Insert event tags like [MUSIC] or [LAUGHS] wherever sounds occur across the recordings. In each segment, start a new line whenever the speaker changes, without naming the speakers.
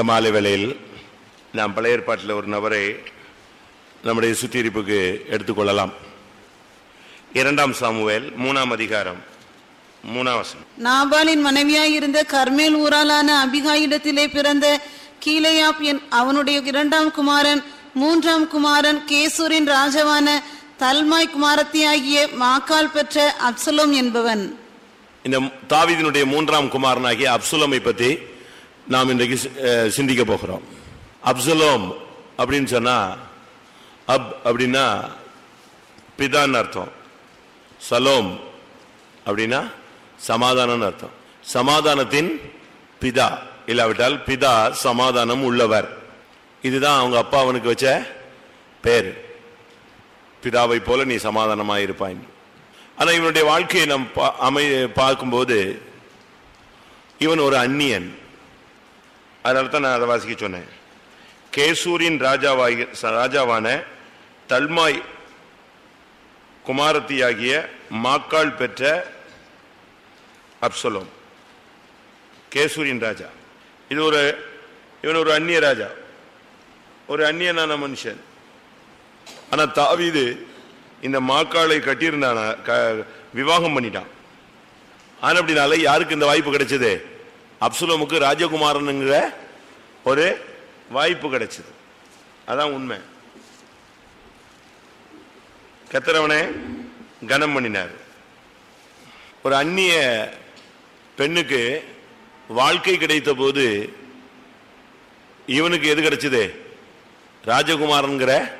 இந்த மாலை வேளையில் நாம் பழைய ஏற்பாட்டில் ஒரு நபரை நம்முடைய சுத்திகரிப்புக்கு எடுத்துக்கொள்ளலாம் இரண்டாம் சாமுவேல் மூணாம் அதிகாரம் மூணாம்
நாபாலின் மனைவியாயிருந்த கர்மேல் ஊராளான அபிகாயிடத்திலே பிறந்த கீலேயாப் என் அவனுடைய இரண்டாம் குமாரன் மூன்றாம் குமாரன் கேசூரின் ராஜாவான தல்மாய் குமாரத்தியாகிய மாக்கால் பெற்ற அப்சலோம் என்பவன்.
இந்த தாவீதினுடைய மூன்றாம் குமாரனாகிய அப்சுலமை பத்தி நாம் இன்றைக்கு சிந்திக்க போகிறோம். அப்சலோம் அப்படின்னு சொன்னா அப் அப்படின்னா பிதான்னு அர்த்தம். சலோம் அப்படின்னா சமாதானம்னு அர்த்தம். சமாதானத்தின் பிதா. இல்லாவிட்டால் பிதா சமாதானம் உள்ளவர். இதுதான் அவங்க அப்பா அவனுக்கு வச்ச பேர். பிதாவை போல நீ சமாதானமாக இருப்பாய். ஆனால் இவனுடைய வாழ்க்கையை நம் பா- அமை பார்க்கும்போது இவன் ஒரு அந்நியன். அதனால தான் நான் அதை வாசிக்க சொன்னேன். கேசூரின் ராஜாவாகி ராஜாவான தல்மாய் குமாரத்தியாகிய மாக்கால் பெற்ற அப்சலோம் கேசூரின் ராஜா. இது ஒரு இவன் ஒரு அந்நிய ராஜா. ஒரு அந்நியனான மனுஷன். ஆனால் தாவிது இந்த மாக்காளை கட்டியிருந்தான க- விவாகம் பண்ணிட்டான். ஆனால் அப்படினால யாருக்கு இந்த வாய்ப்பு கிடைச்சது? அப்சுலமுக்கு ராஜகுமாரனுங்கிற ஒரு வாய்ப்பு கிடைச்சது. அதான் உண்மை. கத்திரவனை கனம் பண்ணினார். ஒரு அந்நிய பெண்ணுக்கு வாழ்க்கை கிடைத்த போது இவனுக்கு எது கிடைச்சது? ராஜகுமாரன்கிற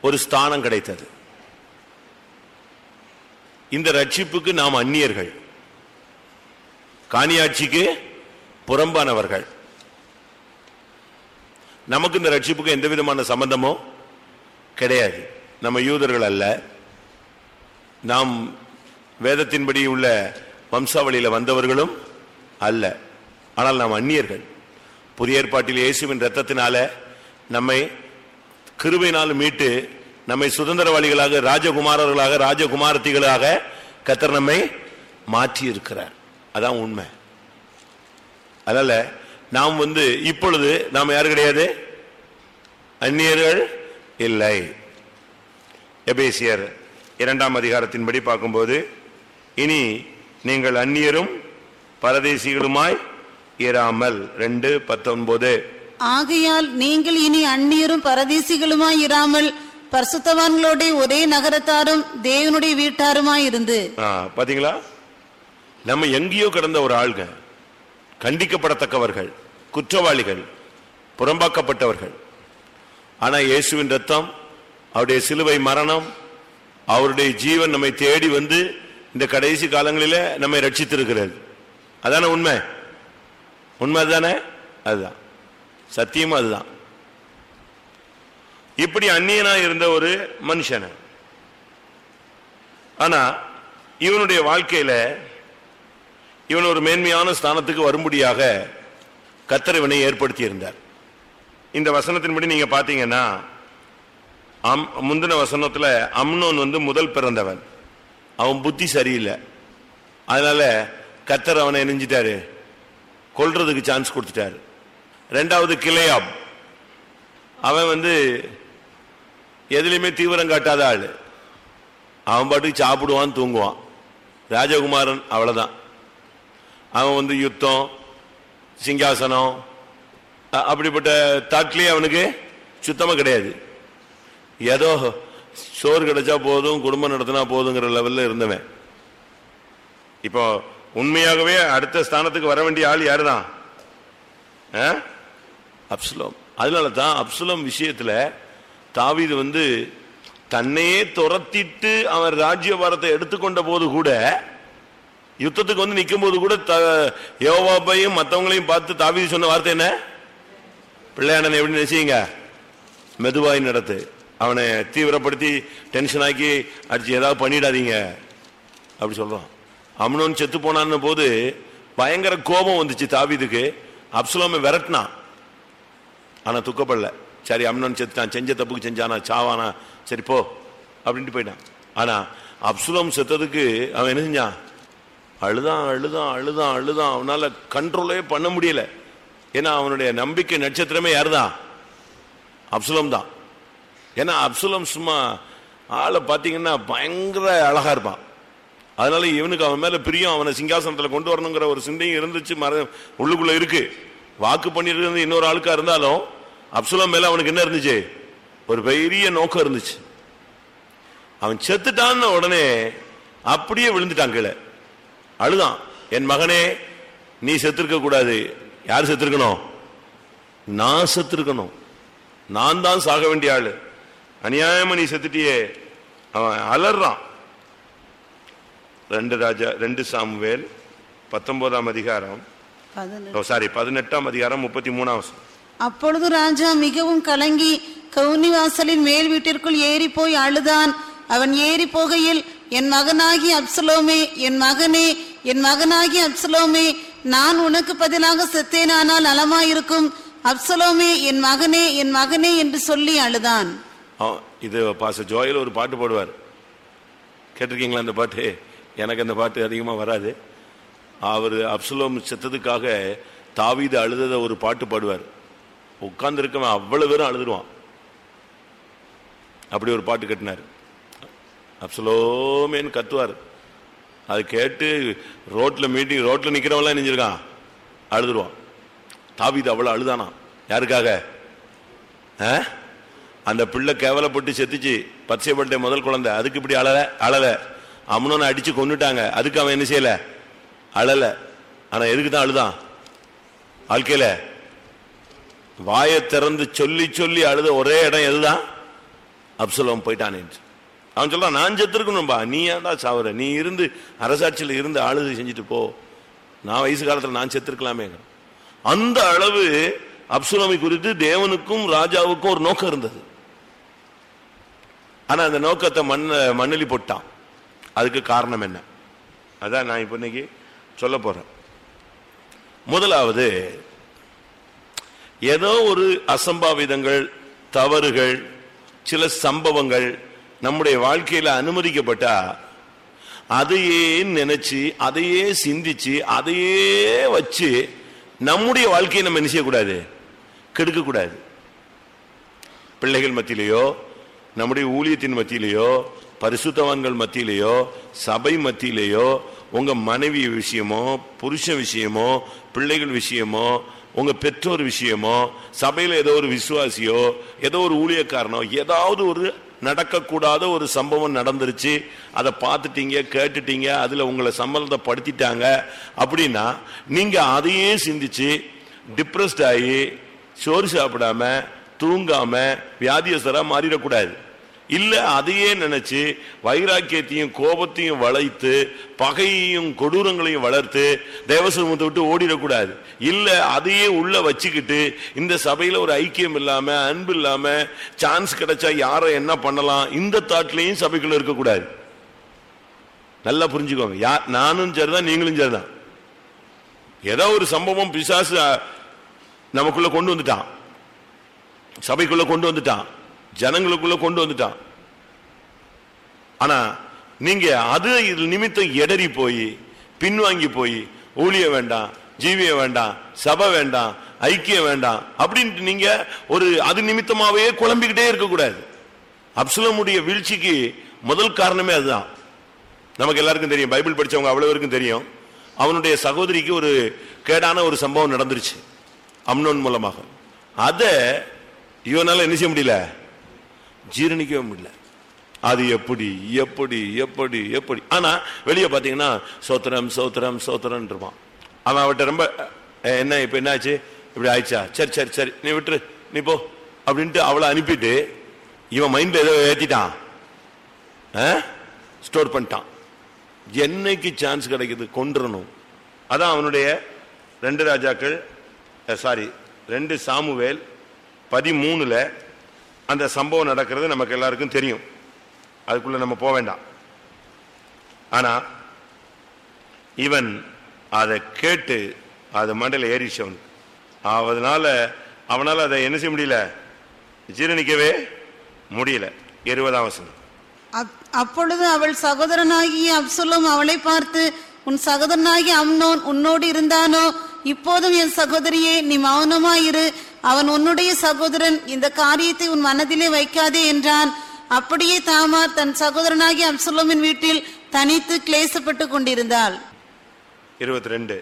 ஒரு ஸ்தானம் கிடைத்தது. இந்த ரட்சிப்புக்கு நாம் அந்நியர்கள். காணியாட்சிக்கு புறம்பானவர்கள். நமக்கு இந்த ரட்சிப்புக்கு எந்த விதமான சம்பந்தமோ கிடையாது. நம்ம யூதர்கள் அல்ல. நாம் வேதத்தின்படி உள்ள வம்சாவளியில் வந்தவர்களும் அல்ல. ஆனால் நாம் அந்நியர்கள். புதிய ஏற்பாட்டில் இயேசுவின் ரத்தத்தினால நம்மை கிருபையினால் மீட்டு நம்மை சுதந்திரவாளிகளாக ராஜகுமாரர்களாக ராஜகுமாரத்திகளாக கத்தர் நம்மை மாற்றி இருக்கிறார் அதான் உண்மை. அதனால நாம் வந்து இப்பொழுது நாம் யாரு கிடையாது? அந்நியர்கள் இல்லை. எபேசியர் இரண்டாம் அதிகாரத்தின்படி பார்க்கும்போது இனி நீங்கள் அந்நியரும் பரதேசிகளுமாய் இராமல். ரெண்டு பத்தொன்பது.
ஆகையால் நீங்கள் இனி அந்நியரும் பரதேசிகளுமாய் இராமல் பரிசுத்தவான்களோட ஒரே நகரத்தாரும் தேவனுடைய வீட்டாருமாய் இருந்து.
பாத்தீங்களா? நம்ம எங்கேயோ கிடந்த ஒரு ஆள்க கண்டிக்கப்படத்தக்கவர்கள் குற்றவாளிகள் புறம்பாக்கப்பட்டவர்கள். ஆனால் இயேசுவின் ரத்தம் அவருடைய சிலுவை மரணம் அவருடைய ஜீவன் நம்மை தேடி வந்து இந்த கடைசி காலங்களில் நம்மை ரட்சித்திருக்கிறது அதானே உண்மை? உண்மை அதுதானே அதுதான். சத்தியமும் அதுதான். இப்படி அந்நியனா இருந்த ஒரு மனுஷனை. ஆனா இவனுடைய வாழ்க்கையில இவன் ஒரு மேன்மையான ஸ்தானத்துக்கு வரும்படியாக கத்தர் இவனை ஏற்படுத்தி இருந்தார் இந்த வசனத்தின்படி நீங்க பார்த்தீங்கன்னா அம்- முந்தின வசனத்தில் அம்னோன் வந்து முதல் பிறந்தவன். அவன் புத்தி சரியில்லை. அதனால கத்தர் அவனை இணைஞ்சிட்டாரு. கொல்றதுக்கு சான்ஸ் கொடுத்துட்டாரு. ரெண்டாவது கிளையாப் அவன் வந்து எதுலையுமே தீவிரம் காட்டாத ஆள். அவன் பாட்டுக்கு சாப்பிடுவான் தூங்குவான். ராஜகுமாரன் அவ்வளோதான் அவன் வந்து யுத்தம் சிங்காசனம் அப்படிப்பட்ட தாட்லேயே அவனுக்கு சுத்தமாக கிடையாது. ஏதோ சோறு கிடைச்சா போதும் குடும்பம் நடத்தினா போதுங்கிற லெவலில் இருந்தவன். இப்போ உண்மையாகவே அடுத்த ஸ்தானத்துக்கு வர வேண்டிய ஆள் யாருதான்? ஆ? அப்சுலம். அதனால தான் அப்சுலம் விஷயத்தில் தாவிது வந்து தன்னையே துரத்திட்டு அவன் ராஜ்யபாரத்தை எடுத்துக்கொண்ட போது கூட யுத்தத்துக்கு வந்து நிற்கும் போது கூட த- மற்றவங்களையும் பார்த்து தாவீது சொன்ன வார்த்தை என்ன? பிள்ளையாண்டனை எப்படி நினைச்சிங்க மெதுவாய் நடத்து. அவனை தீவிரப்படுத்தி டென்ஷன் ஆக்கி அடிச்சு ஏதாவது பண்ணிடாதீங்க. அப்படி சொல்கிறான் அம்னோன் செத்து போனான்னு போது பயங்கர கோபம் வந்துச்சு தாவீதுக்கு. அப்சுலாமை விரட்டினான். ஆனால் துக்கப்படல. சரி அம்னோன் செத்துட்டான். செஞ்ச தப்புக்கு செஞ்சானா? சாவானா? சரி போ. அப்படின்ட்டு போயிட்டான். ஆனால் அப்சுலம் செத்ததுக்கு அவன் என்ன செஞ்சான்? அழுதான் அழுதான் அழுதான் அழுதான். அவனால கண்ட்ரோலே பண்ண முடியல. ஏன்னா அவனுடைய நம்பிக்கை நட்சத்திரமே யாருதான் அப்சுலம் தான். ஏன்னா அப்சுலம் சும்மா ஆளை பார்த்தீங்கன்னா பயங்கர அழகா இருப்பான். அதனால இவனுக்கு அவன் மேல பிரியம் அவனை சிங்காசனத்துல கொண்டு வரணுங்கிற ஒரு சிந்தையும் இருந்துச்சு மர உள்ளுக்குள்ள இருக்கு. வாக்கு பண்ணிட்டு இன்னொரு ஆளுக்கா இருந்தாலும் அப்சுலம் மேல அவனுக்கு என்ன இருந்துச்சு? ஒரு பெரிய நோக்கம் இருந்துச்சு. அவன் செத்துட்டான்னு உடனே அப்படியே விழுந்துட்டான் கீழே. அழுதான். என் மகனே நீ செத்திருக்க கூடாது. யார் செத்திருக்கணும்? நான் செத்திருக்கணும். நான் தான் சாக வேண்டிய ஆளு. அநியாயமா நீ செத்துட்டியே. அவன் அலறான். ரெண்டு ராஜா ரெண்டு சாமுவேல் பத்தொன்பதாம் அதிகாரம். சாரி பதினெட்டாம் அதிகாரம் முப்பத்தி மூணாம்.
அப்பொழுது ராஜா மிகவும் கலங்கி கவுனி வாசலின் மேல் வீட்டிற்குள் ஏறி போய் அழுதான். அவன் ஏறி போகையில் என் மகனாகி அப்சலோமே என் மகனே என் மகனாகி அப்சலோமே நான் உனக்கு பதிலாக செத்தேனானால் நலமாயிருக்கும். அப்சலோமே என் மகனே என் மகனே என்று சொல்லி அழுதான்.
இது பாச ஜோயில் ஒரு பாட்டு பாடுவார். கேட்டிருக்கீங்களா அந்த பாட்டு? எனக்கு அந்த பாட்டு அதிகமாக வராது. அவர் அப்சலோம் செத்ததுக்காக தாவீது அழுதத ஒரு பாட்டு பாடுவார். உட்கார்ந்துருக்கவன் அவ்வளவு பேரும் அழுதுருவான். அப்படி ஒரு பாட்டு கட்டினார். அப்சலோமேன்னு கத்துவார். அது கேட்டு ரோட்டில் மீட்டிங் ரோட்டில் நிற்கிறவெல்லாம் நெஞ்சிருக்கான் அழுதுருவான். தாவிது அவ்வளோ அழுதானா? யாருக்காக? ஆ? அந்த பிள்ளை கேவலப்பட்டு செத்துச்சு. பச்சைப்பட்ட முதல் குழந்தை. அதுக்கு இப்படி அழலை அழலை. அம்னோனை அடித்து கொன்னுட்டாங்க. அதுக்கு அவன் என்ன செய்யலை? அழலை. ஆனால் எதுக்கு தான் அழுதான்? வாழ்க்கையில் வாயை திறந்து சொல்லி சொல்லி அழுத ஒரே இடம் எதுதான்? அப்சலோம் போயிட்டானே அவன் சொல்றான் நான் செத்துருக்கணும்பா. நீ ஏன்டா சாவுற? நீ இருந்து அரசாட்சியில் இருந்து ஆளுகை செஞ்சுட்டு போ. நான் வயசு காலத்துல நான் செத்துருக்கலாமே அந்த அளவு அப்சுலமை குறித்து தேவனுக்கும் ராஜாவுக்கும் ஒரு நோக்கம் இருந்தது. ஆனா அந்த நோக்கத்தை மண் மண்ணலி போட்டான். அதுக்கு காரணம் என்ன? அதான் நான் இப்போ இன்னைக்கு சொல்ல போறேன். முதலாவது ஏதோ ஒரு அசம்பாவிதங்கள் தவறுகள் சில சம்பவங்கள் நம்முடைய வாழ்க்கையில அனுமதிக்கப்பட்டா அதையே நினைச்சு அதையே சிந்திச்சு அதையே வச்சு நம்முடைய வாழ்க்கையை நம்ம என்ன செய்யக்கூடாது? கெடுக்க கூடாது பிள்ளைகள் மத்தியிலேயோ நம்முடைய ஊழியத்தின் மத்தியிலேயோ பரிசுத்தவான்கள் மத்தியிலேயோ சபை மத்தியிலேயோ உங்க மனைவி விஷயமோ புருஷன் விஷயமோ பிள்ளைகள் விஷயமோ உங்க பெற்றோர் விஷயமோ சபையில ஏதோ ஒரு விசுவாசியோ ஏதோ ஒரு ஊழியக்காரனோ ஏதாவது ஒரு நடக்கக்கூடாத ஒரு சம்பவம் நடந்துருச்சு. அதை பார்த்துட்டீங்க கேட்டுட்டீங்க அதில் உங்களை சம்மந்தப்படுத்திட்டாங்க அப்படின்னா நீங்கள் அதையே சிந்திச்சு டிப்ரெஸ்ட் ஆகி சோறு சாப்பிடாம தூங்காமல் வியாதியஸ்தராக மாறிடக்கூடாது. இல்லை அதையே நினைச்சு வைராக்கியத்தையும் கோபத்தையும் வளைத்து பகையையும் கொடூரங்களையும் வளர்த்து தேவசமத்தை விட்டு ஓடிடக்கூடாது. இல்லை அதையே உள்ள வச்சுக்கிட்டு இந்த சபையில் ஒரு ஐக்கியம் இல்லாமல் அன்பு இல்லாமல் சான்ஸ் கிடைச்சா யாரை என்ன பண்ணலாம் இந்த தாட்லையும் சபைக்குள்ள இருக்கக்கூடாது. நல்லா புரிஞ்சுக்கோங்க. யார் நானும் சரிதான் நீங்களும் சரிதான். ஏதோ ஒரு சம்பவம் பிசாசு நமக்குள்ள கொண்டு வந்துட்டான். சபைக்குள்ள கொண்டு வந்துட்டான். ஜனங்களுக்குள்ள கொண்டு வந்துட்டான். ஆனா நீங்க அது இது நிமித்தம் எடறி போய் பின்வாங்கி போய் ஊழிய வேண்டாம் ஜீவிய வேண்டாம் சபை வேண்டாம் ஐக்கியம் வேண்டாம் அப்படின்ட்டு நீங்க ஒரு அது நிமித்தமாவே குழம்பிக்கிட்டே இருக்கக்கூடாது. அப்சலமுடைய வீழ்ச்சிக்கு முதல் காரணமே அதுதான். நமக்கு எல்லாருக்கும் தெரியும் பைபிள் படிச்சவங்க அவ்வளோ பேருக்கும் தெரியும். அவனுடைய சகோதரிக்கு ஒரு கேடான ஒரு சம்பவம் நடந்துருச்சு அம்னோன் மூலமாக. அதை இவனால என்ன செய்ய முடியல? ஜீரணிக்கவே முடியல அது எப்படி எப்படி எப்படி எப்படி. ஆனா வெளியே பாத்தீங்கன்னா சோத்திரம் சோத்திரம் சோத்திரம் இருப்பான் அவன் அவட்ட ரொம்ப என்ன இப்ப என்னாச்சு? இப்படி ஆயிடுச்சா? சரி சரி சரி நீ விட்டுரு நீ போ அப்படின்ட்டு அவளை அனுப்பிட்டு இவன் மைண்ட்ல ஏதோ ஏத்திட்டான். ஸ்டோர் பண்ணிட்டான். என்னைக்கு சான்ஸ் கிடைக்குது கொண்டுறணும் அதான் அவனுடைய ரெண்டு ராஜாக்கள் சாரி ரெண்டு சாமுவேல் பதிமூணுல அந்த சம்பவம் நடக்கிறது நமக்கு எல்லாருக்கும் தெரியும். அதுக்குள்ள நம்ம போக வேண்டாம். ஆனா இவன் அதை கேட்டு அது மண்டையில ஏறிச்சு அவனுக்கு. அதனால அவனால் அதை என்ன செய்ய முடியல? ஜீரணிக்கவே முடியல. இருபதாம் வசனம்.
அப்- அப்பொழுது அவள் சகோதரனாகிய அப்சலோம் அவளை பார்த்து உன் சகோதரனாகிய அம்னோன் உன்னோடு இருந்தானோ? இப்போதும் என் சகோதரியே நீ மௌனமாயிரு. அவன் உன்னுடைய சகோதரன் இந்த காரியத்தை உன் மனதிலே வைக்காதே என்றான். அப்படியே தாமார் தன் சகோதரனாகிய அப்சலோமின் வீட்டில் தனித்து கிளேசப்பட்டு கொண்டிருந்தாள்.
இருபத்தி ரெண்டு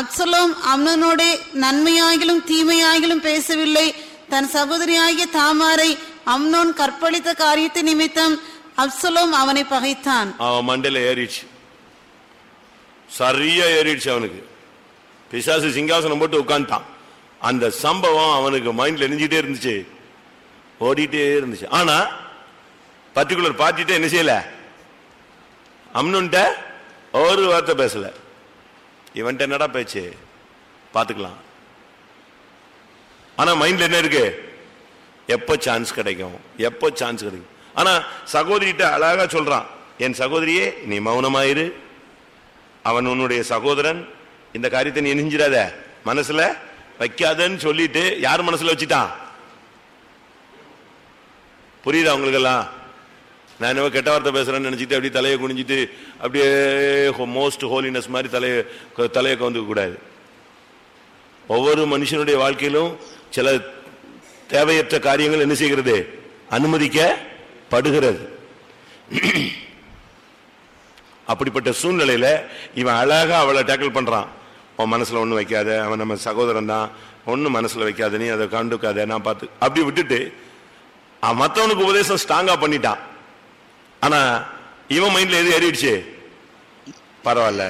அப்சலோம் அம்னோனோடே நன்மையாகிலும் தீமையாகிலும் பேசவில்லை. தன் சகோதரியாகிய தாமாரை அம்னோன் கற்பழித்த காரியத்தை நிமித்தம் அப்சலோம் அவனை பகைத்தான்.
அவன் மண்டையில ஏறிடுச்சு. சரியா ஏறிடுச்சு அவனுக்கு. பிசாசு சிங்காசனம் போட்டு உட்காந்துட்டான் அந்த சம்பவம் அவனுக்கு மைண்ட்ல எரிஞ்சுட்டே இருந்துச்சு. ஓடிட்டே இருந்துச்சு. ஆனா பர்டிகுலர் பார்ட்டிட்ட என்ன செய்யல? அம்னுன்ட்ட ஒரு வார்த்தை பேசல. இவன்ட்ட என்னடா பேச்சு? பாத்துக்கலாம். ஆனா மைண்ட்ல என்ன இருக்கு? எப்போ சான்ஸ் கிடைக்கும்? எப்போ சான்ஸ் கிடைக்கும்? ஆனா சகோதரிகிட்ட அழகா சொல்றான். என் சகோதரியே நீ மௌனமாயிரு. அவன் உன்னுடைய சகோதரன். இந்த காரியத்தை நீ நெஞ்சிடாத. மனசுல வைக்காதன்னு சொல்லிட்டு யார் மனசுல வச்சுட்டான்? புரியுதா உங்களுக்கெல்லாம்? நான் என்னவோ கெட்ட வார்த்தை பேசுறேன்னு நினைச்சிட்டு அப்படியே தலையை குனிஞ்சிட்டு அப்படியே மோஸ்ட் ஹோலினஸ் மாதிரி தலையை தலையை கவுந்துக்க கூடாது. ஒவ்வொரு மனுஷனுடைய வாழ்க்கையிலும் சில தேவையற்ற காரியங்கள் என்ன செய்கிறது? அனுமதிக்கப்படுகிறது. அப்படிப்பட்ட சூழ்நிலையில இவன் அழகா அவளை டேக்கிள் பண்றான். உன் மனசுல ஒண்ணு வைக்காத அவன் நம்ம சகோதரன் தான். ஒண்ணு மனசுல வைக்காத நீ அதை கண்டுக்காத நான் பார்த்து. அப்படி விட்டுட்டு அவன் மத்தவனுக்கு உபதேசம் ஸ்ட்ராங்கா பண்ணிட்டான். ஆனா இவன் மைண்ட்ல எது ஏறிடுச்சு? பரவாயில்ல.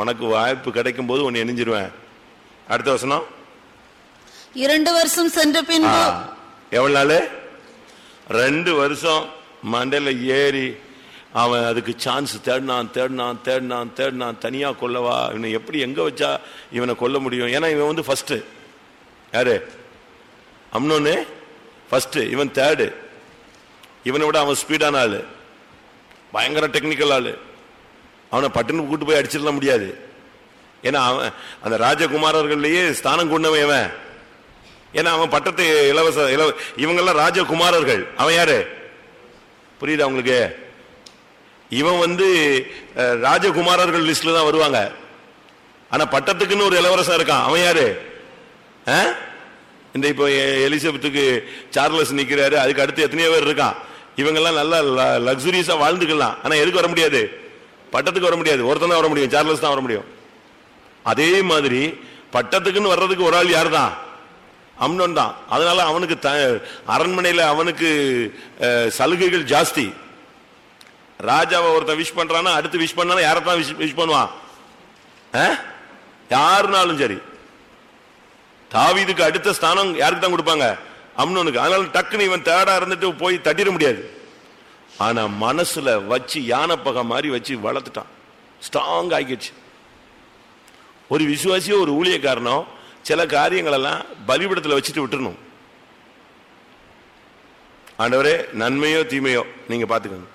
உனக்கு வாய்ப்பு கிடைக்கும் போது உன்னை எணிஞ்சிருவேன். அடுத்த வசனம்.
இரண்டு வருஷம் சென்ற பின்பு
எவ்வளவு நாள்? ரெண்டு வருஷம் மண்டையில ஏறி அவன் அதுக்கு சான்ஸ் தேடினான் தேடினான் தேடினான் தேடினான் தனியா கொல்லவா? இவனை எப்படி எங்க வச்சா இவனை கொல்ல முடியும்? ஏன்னா இவன் வந்து ஃபஸ்ட்டு யாரு? அம்னோன்னு ஃபஸ்ட்டு இவன் தேர்டு இவனை விட அவன் ஸ்பீடான ஆள். பயங்கர டெக்னிக்கல் ஆள். அவனை பட்டுன்னு கூட்டு போய் அடிச்சிடல முடியாது. ஏன்னா அவன் அந்த ராஜகுமாரர்கள்லேயே ஸ்தானம் கொண்டவன் இவன். ஏன்னா அவன் பட்டத்து இலவச இலவ இவங்கெல்லாம் ராஜகுமாரர்கள். அவன் யாரு? புரியுதா உங்களுக்கு? இவன் வந்து ராஜகுமாரர்கள் லிஸ்ட்ல தான் வருவாங்க. ஆனா பட்டத்துக்குன்னு ஒரு இளவரசன் இருக்கான். அவன் யாரு? ஆ? இந்த இப்போ எலிசபெத்துக்கு சார்லஸ் நிற்கிறாரு அதுக்கு அடுத்து எத்தனையோ பேர் இருக்கான். இவங்கெல்லாம் நல்லா லக்ஸுரியஸா வாழ்ந்துக்கலாம். ஆனா எதுக்கு வர முடியாது? பட்டத்துக்கு வர முடியாது. ஒருத்தன் தான் வர முடியும். சார்லஸ் தான் வர முடியும். அதே மாதிரி பட்டத்துக்குன்னு வர்றதுக்கு ஒரு ஆள் யார் தான் அம்னன் தான். அதனால அவனுக்கு த- அரண்மனையில் அவனுக்கு சலுகைகள் ஜாஸ்தி. ராஜாவை ஒருத்தன் விஷ் பண்றானா அடுத்து விஷ் பண்ணா யாரத்தான் விஷ் விஷ் பண்ணுவான்? ஆ? யாருனாலும் சரி. தாவிதுக்கு அடுத்த ஸ்தானம் யாருக்கு தான் கொடுப்பாங்க? அம்னோனுக்கு. அதனால டக்குன்னு இவன் தேடா இருந்துட்டு போய் தட்டிட முடியாது. ஆனா மனசுல வச்சு யானை பகை மாதிரி வச்சு வளர்த்துட்டான். ஸ்ட்ராங் ஆகிடுச்சு. ஒரு விசுவாசியோ ஒரு ஊழியக்காரனோ சில காரியங்கள் எல்லாம் வச்சுட்டு விட்டுறணும். ஆண்டவரே நன்மையோ தீமையோ நீங்க பாத்துக்கோங்க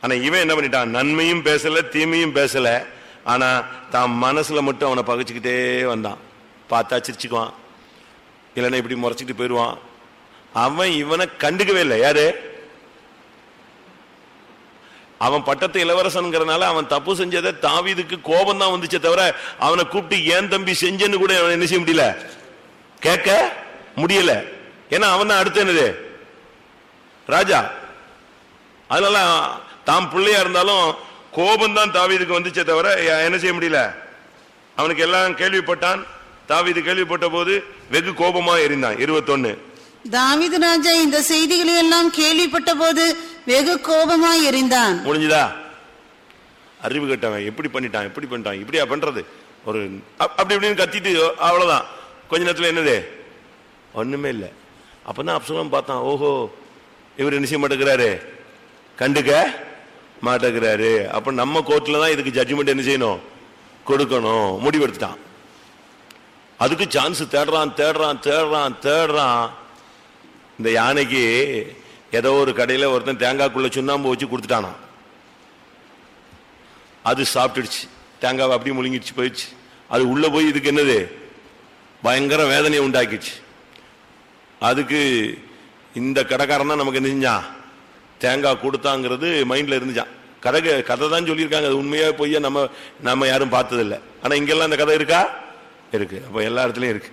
ஆனா இவன் என்ன பண்ணிட்டான்? நன்மையும் பேசல தீமையும் பேசல. ஆனா தான் மனசுல மட்டும் அவனை பகைச்சுக்கிட்டே வந்தான். பார்த்தா சிரிச்சுக்குவான். இல்லைன்னா இப்படி முறைச்சிட்டு போயிடுவான். அவன் இவனை கண்டுக்கவே இல்லை. யாரு? அவன் பட்டத்து இளவரசன்கிறனால அவன் தப்பு செஞ்சதை தாவிதுக்கு கோபம் தான் வந்துச்சே தவிர அவனை கூப்பிட்டு ஏன் தம்பி செஞ்சேன்னு கூட அவன் என்ன செய்ய முடியல? கேட்க முடியல. ஏன்னா அவன் தான் அடுத்து என்னது? ராஜா. அதனால தாம் பிள்ளையா இருந்தாலும் கோபம் தான் தாவீதுக்கு வந்துச்சே தவிர என்ன செய்ய முடியல? அவனுக்கு எல்லாம் கேள்விப்பட்டான். தாவீது கேள்விப்பட்ட போது வெகு கோபமா எரிந்தான். இருபத்தொன்னு.
தாவீது ராஜா இந்த செய்திகளை எல்லாம் கேள்விப்பட்ட போது வெகு கோபமாய் எறிந்தான்
முடிஞ்சுதா? அறிவு கட்டவன். எப்படி பண்ணிட்டான்? எப்படி பண்ணிட்டான்? இப்படியா பண்றது? ஒரு அப்- அப்படி இப்படின்னு கத்திட்டு அவ்வளவுதான். கொஞ்ச நேரத்துல என்னது? ஒண்ணுமே இல்லை. அப்பதான் அப்சலம் பார்த்தான். ஓஹோ இவர் என்ன செய்ய மாட்டேங்கிறாரு? கண்டுக்க? மாட்டேங்கிறாரு. அப்போ நம்ம கோர்ட்ல தான் இதுக்கு ஜட்ஜ்மெண்ட் என்ன செய்யணும்? கொடுக்கணும். முடிவெடுத்துட்டான். அதுக்கு சான்ஸ் தேடுறான் தேடுறான் தேடுறான் தேடுறான். இந்த யானைக்கு ஏதோ ஒரு கடையில ஒருத்தன் தேங்காய்க்குள்ளே சுண்ணாம்பு வச்சு கொடுத்துட்டானான் அது சாப்பிட்டுடுச்சு. தேங்காவை அப்படியே முழுங்கிடுச்சு போயிடுச்சு. அது உள்ளே போய் இதுக்கு என்னது? பயங்கர வேதனையை உண்டாக்கிடுச்சு. அதுக்கு இந்த கடைக்காரன் தான் நமக்கு என்ன செஞ்சான்? தேங்காய் கொடுத்தாங்கிறது மைண்டில் இருந்துச்சான் கதை கதை தான் சொல்லியிருக்காங்க. அது உண்மையாக பொய்யா நம்ம நம்ம யாரும் பார்த்ததில்ல. ஆனால் இங்கெல்லாம் அந்த கதை இருக்கா? இருக்கு. அப்போ எல்லா இடத்துலையும் இருக்கு.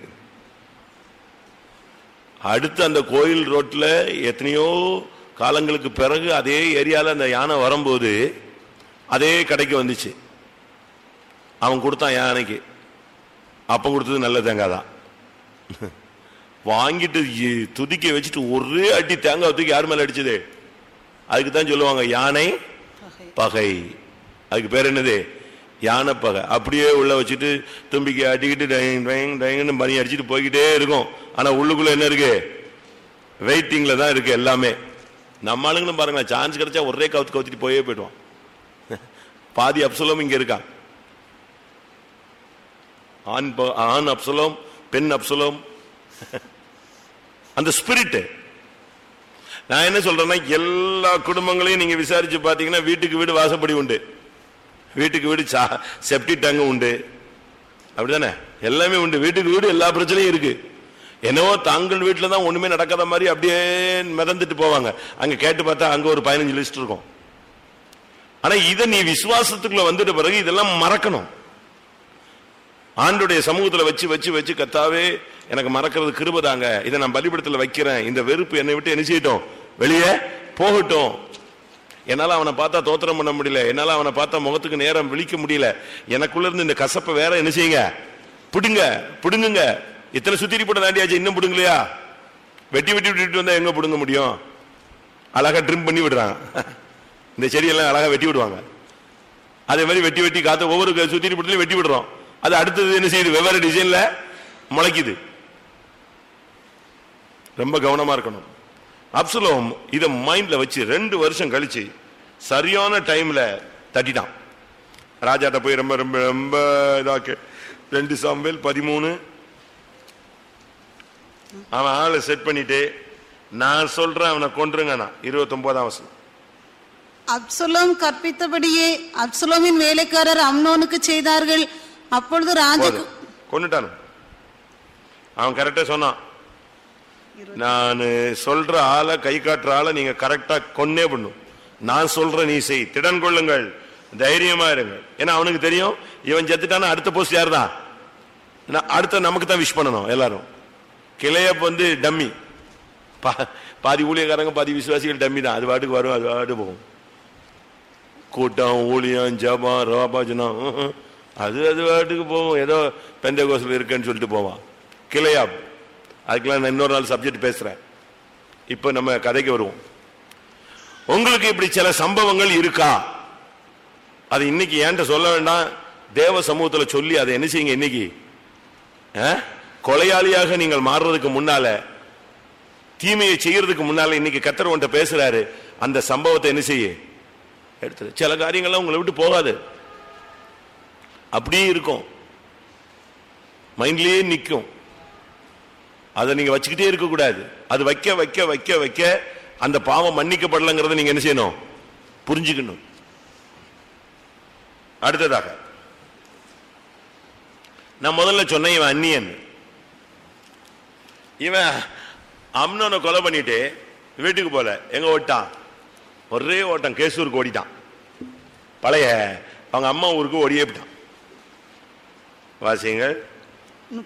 அடுத்து அந்த கோயில் ரோட்டில் எத்தனையோ காலங்களுக்கு பிறகு அதே ஏரியாவில் அந்த யானை வரும்போது அதே கடைக்கு வந்துச்சு. அவன் கொடுத்தான் யானைக்கு. அப்போ கொடுத்தது நல்ல தேங்காய் தான். வாங்கிட்டு துதிக்க வச்சுட்டு ஒரே அடி தேங்காய் தூக்கி யார் மேலே அடிச்சது? அதுக்கு தான் சொல்லுவாங்க யானை பகை. அதுக்கு பேர் என்னது? யானை பகை. அப்படியே உள்ள வச்சுட்டு தும்பிக்கை அடிக்கிட்டு டைங் டைங் டைங்னு மணி அடிச்சுட்டு போய்கிட்டே இருக்கும். ஆனா உள்ளுக்குள்ள என்ன இருக்கு? வெயிட்டிங்ல தான் இருக்கு எல்லாமே. நம்ம ஆளுங்களும் பாருங்க சான்ஸ் கிடைச்சா ஒரே கவுத்து கவுத்திட்டு போயே போயிடுவான் [LAUGHS] பாதி அப்சலோம் இங்க இருக்கான் ஆண் ஆண் அப்சலோம் பெண் அப்சலோம். [LAUGHS] அந்த ஸ்பிரிட் நான் என்ன சொல்றேன்னா எல்லா குடும்பங்களையும் நீங்க விசாரிச்சு பாத்தீங்கன்னா வீட்டுக்கு வீடு வாசப்படி உண்டு. வீட்டுக்கு வீடு சா- செப்டி டங்கு உண்டு. அப்படிதானே? எல்லாமே உண்டு. வீட்டுக்கு வீடு எல்லா பிரச்சனையும் இருக்கு. என்னவோ தாங்கள் வீட்டில் தான் ஒண்ணுமே நடக்காத மாதிரி அப்படியே மிதந்துட்டு போவாங்க. அங்க கேட்டு பார்த்தா அங்க ஒரு பதினஞ்சு லிஸ்ட் இருக்கும். ஆனா இதை நீ விசுவாசத்துக்குள்ள வந்துட்ட பிறகு இதெல்லாம் மறக்கணும். ஆண்டுடைய சமூகத்தில் வச்சு வச்சு வச்சு கத்தாவே எனக்கு மறக்கிறது கிருபதாங்க இதை நான் பலிபடத்தில் வைக்கிறேன். இந்த வெறுப்பு என்னை விட்டு என்ன செய்யட்டும்? வெளியே போகட்டும். என்னால் அவனை பார்த்தா தோத்திரம் பண்ண முடியல. என்னால் அவனை பார்த்தா முகத்துக்கு நேரம் விழிக்க முடியல. எனக்குள்ள இருந்து இந்த கசப்பை வேற என்ன செய்யுங்க? பிடுங்க பிடுங்குங்க. இத்தனை சுத்திரி போட்ட தாண்டியாச்சு இன்னும் பிடுங்கலையா? வெட்டி வெட்டி விட்டுட்டு வந்தா எங்க பிடுங்க முடியும்? அழகா ட்ரிம் பண்ணி விடுறாங்க இந்த செடியெல்லாம் அழகா வெட்டி விடுவாங்க. அதே மாதிரி வெட்டி வெட்டி காத்து ஒவ்வொரு சுத்திரி போட்டுலயும் வெட்டி விடுறோம். அது அடுத்தது என்ன செய்யுது? வெவ்வேறு டிசைன்ல முளைக்குது. ரொம்ப கவனமா இருக்கணும். அப்சலோம் இத மைண்ட்ல வச்சு ரெண்டு வருஷம் கழிச்சு சரியான டைம்ல தட்டிட்டான். ராஜாட்ட போய் ரொம்ப ரொம்ப ரொம்ப இதாக்கு. ரெண்டு சாம்பல் பதிமூணு. அவன் ஆளை செட் பண்ணிட்டு நான் சொல்றேன் அவனை கொன்றுங்க நான் இருபத்தி ஒன்பதாம் வருஷம்
அப்சலோம் கற்பித்தபடியே அப்சலோமின் வேலைக்காரர் அம்னோனுக்கு செய்தார்கள். அப்பொழுது ராஜா
கொண்டுட்டானு அவன் கரெக்டா சொன்னான். நான் சொல்ற ஆளை கை காட்டுற ஆளை நீங்க கரெக்டா கொன்னே பண்ணும் நான் சொல்ற நீ செய். திடன் கொள்ளுங்கள். தைரியமா இருங்க. ஏன்னா அவனுக்கு தெரியும் இவன் செத்துட்டானா அடுத்த போஸ்ட் யார் தான் அடுத்த நமக்கு தான் விஷ் பண்ணணும் எல்லாரும். கிளையப் வந்து டம்மி பா- பாதி ஊழியக்காரங்க பாதி விசுவாசிகள் டம்மி தான். அது பாட்டுக்கு வரும் அது பாட்டு போகும். கூட்டம் ஊழியம் ஜபம் ரோபாஜனம் அது அது பாட்டுக்கு போகும். ஏதோ பெந்த கோசில் இருக்குன்னு சொல்லிட்டு போவான். கிளையாப். அதுக்கெல்லாம் நான் இன்னொரு நாள் சப்ஜெக்ட் பேசுறேன். இப்போ நம்ம கதைக்கு வருவோம். உங்களுக்கு இப்படி சில சம்பவங்கள் இருக்கா? அது இன்னைக்கு ஏன்ட்ட சொல்ல வேண்டாம். தேவ சமூகத்தில் சொல்லி அதை என்ன செய்யுங்க இன்னைக்கு? ஆ? கொலையாளியாக நீங்கள் மாறுறதுக்கு முன்னால தீமையை செய்யறதுக்கு முன்னால இன்னைக்கு கத்தர் உன்ட்ட பேசுறாரு. அந்த சம்பவத்தை என்ன செய்ய? எடுத்து சில காரியங்கள்லாம் உங்களை விட்டு போகாது. அப்படியே இருக்கும். மைண்ட்லயே நிற்கும் அதை நீங்க வச்சுக்கிட்டே இருக்கக்கூடாது. அது வைக்க வைக்க வைக்க வைக்க அந்த பாவம் மன்னிக்கப்படலங்கிறத நீங்க என்ன செய்யணும்? புரிஞ்சுக்கணும். அடுத்ததாக நான் முதல்ல சொன்னேன் இவன் அந்நியன். இவன் அம்னோனை கொலை பண்ணிட்டு வீட்டுக்கு போல. எங்க ஓட்டான்? ஒரே ஓட்டம் கேசூருக்கு ஓடிட்டான். பழைய அவங்க அம்மா ஊருக்கு ஓடியே போயிட்டான்.
வாசியங்கள்.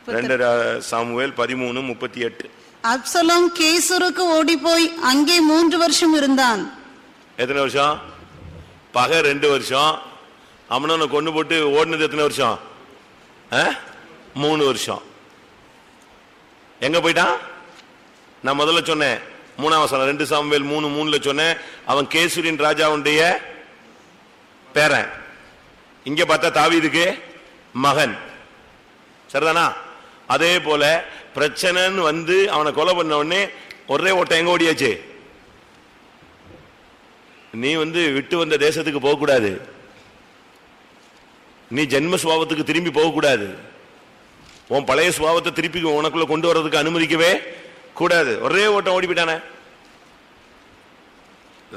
ரெண்டு சாமுவேல் பதிமூணு முப்பத்தி எட்டு.
அப்சலோம் கேசூருக்கு ஓடிப்போய் அங்கே மூன்று வருஷம் இருந்தான்.
எத்தனை வருஷம்? பகை ரெண்டு வருஷம். அம்மனனை கொண்டு போட்டு ஓடினது எத்தனை வருஷம்? மூணு வருஷம். எங்க போயிட்டான்? நான் முதல்ல சொன்னேன் மூணாம் வசனம் ரெண்டு சாமுவேல் மூணு மூணுல சொன்னேன் அவன் கேசுரின் ராஜாவுடைய பேரன். இங்க பார்த்தா தாவீதுக்கு மகன். சரிதானா? அதே போல பிரச்சனைன்னு வந்து அவனை கொலை பண்ண உடனே ஒரே ஓட்டம் எங்க ஓடியாச்சு? நீ வந்து விட்டு வந்த தேசத்துக்கு போகக்கூடாது. நீ ஜென்ம சுபாவத்துக்கு திரும்பி போகக்கூடாது. உன் பழைய சுபாவத்தை திருப்பி உனக்குள்ள கொண்டு வர்றதுக்கு அனுமதிக்கவே கூடாது. ஒரே ஓட்டம் ஓடி போயிட்டானே.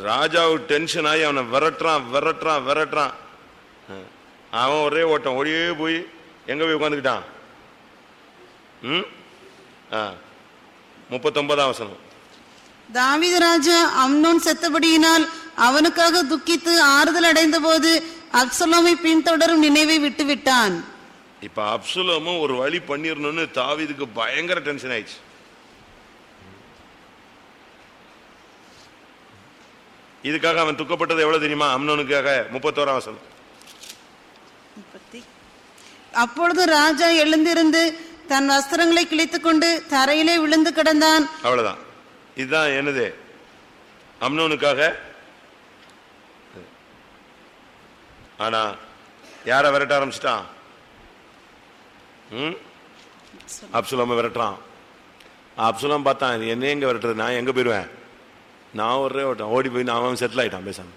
ராஜாவு டென்ஷன் ஆகி அவனை விரட்டுறான் விரட்டுறான் விரட்டுறான். அவன் ஒரே ஓட்டம் ஓடியே போய் எங்க போய் உட்காந்துக்கிட்டான்? ம் முப்பத்தொன்பதாம் வசனம்
தாவீது ராஜா அம்னோன் செத்தபடியினால் அவனுக்காக துக்கித்து ஆறுதல் அடைந்த போது அப்சலோமை பின்தொடரும் நினைவை விட்டுவிட்டான்
இப்ப அப்சுலமும் ஒரு வழி பண்ணிரணும்னு தாவீதுக்கு பயங்கர டென்ஷன் ஆயிடுச்சு இதுக்காக அவன் துக்கப்பட்டது எவ்வளவு தெரியுமா அம்னோனுக்காக முப்பத்தோராம் வசனம்
அப்பொழுது ராஜா எழுந்திருந்து தன் வஸ்திரங்களை கிழித்துக் கொண்டு தரையிலே விழுந்து கிடந்தான்.
அவ்வளவுதான். இதுதான் என்னது? அம்னோனுக்காக? ஆனா யார விரட்ட ஆரம்பிச்சிட்டான்? ம்? அப்சுலாம விரட்டுறான். அப்சுலாம் பார்த்தான் என்ன எங்க விரட்டுறது? நான் எங்க போயிடுவேன்? நான் ஒரே ஓட்டம். ஓடி போய் நான் அவன் செட்டில் ஆயிட்டான் பேசாம.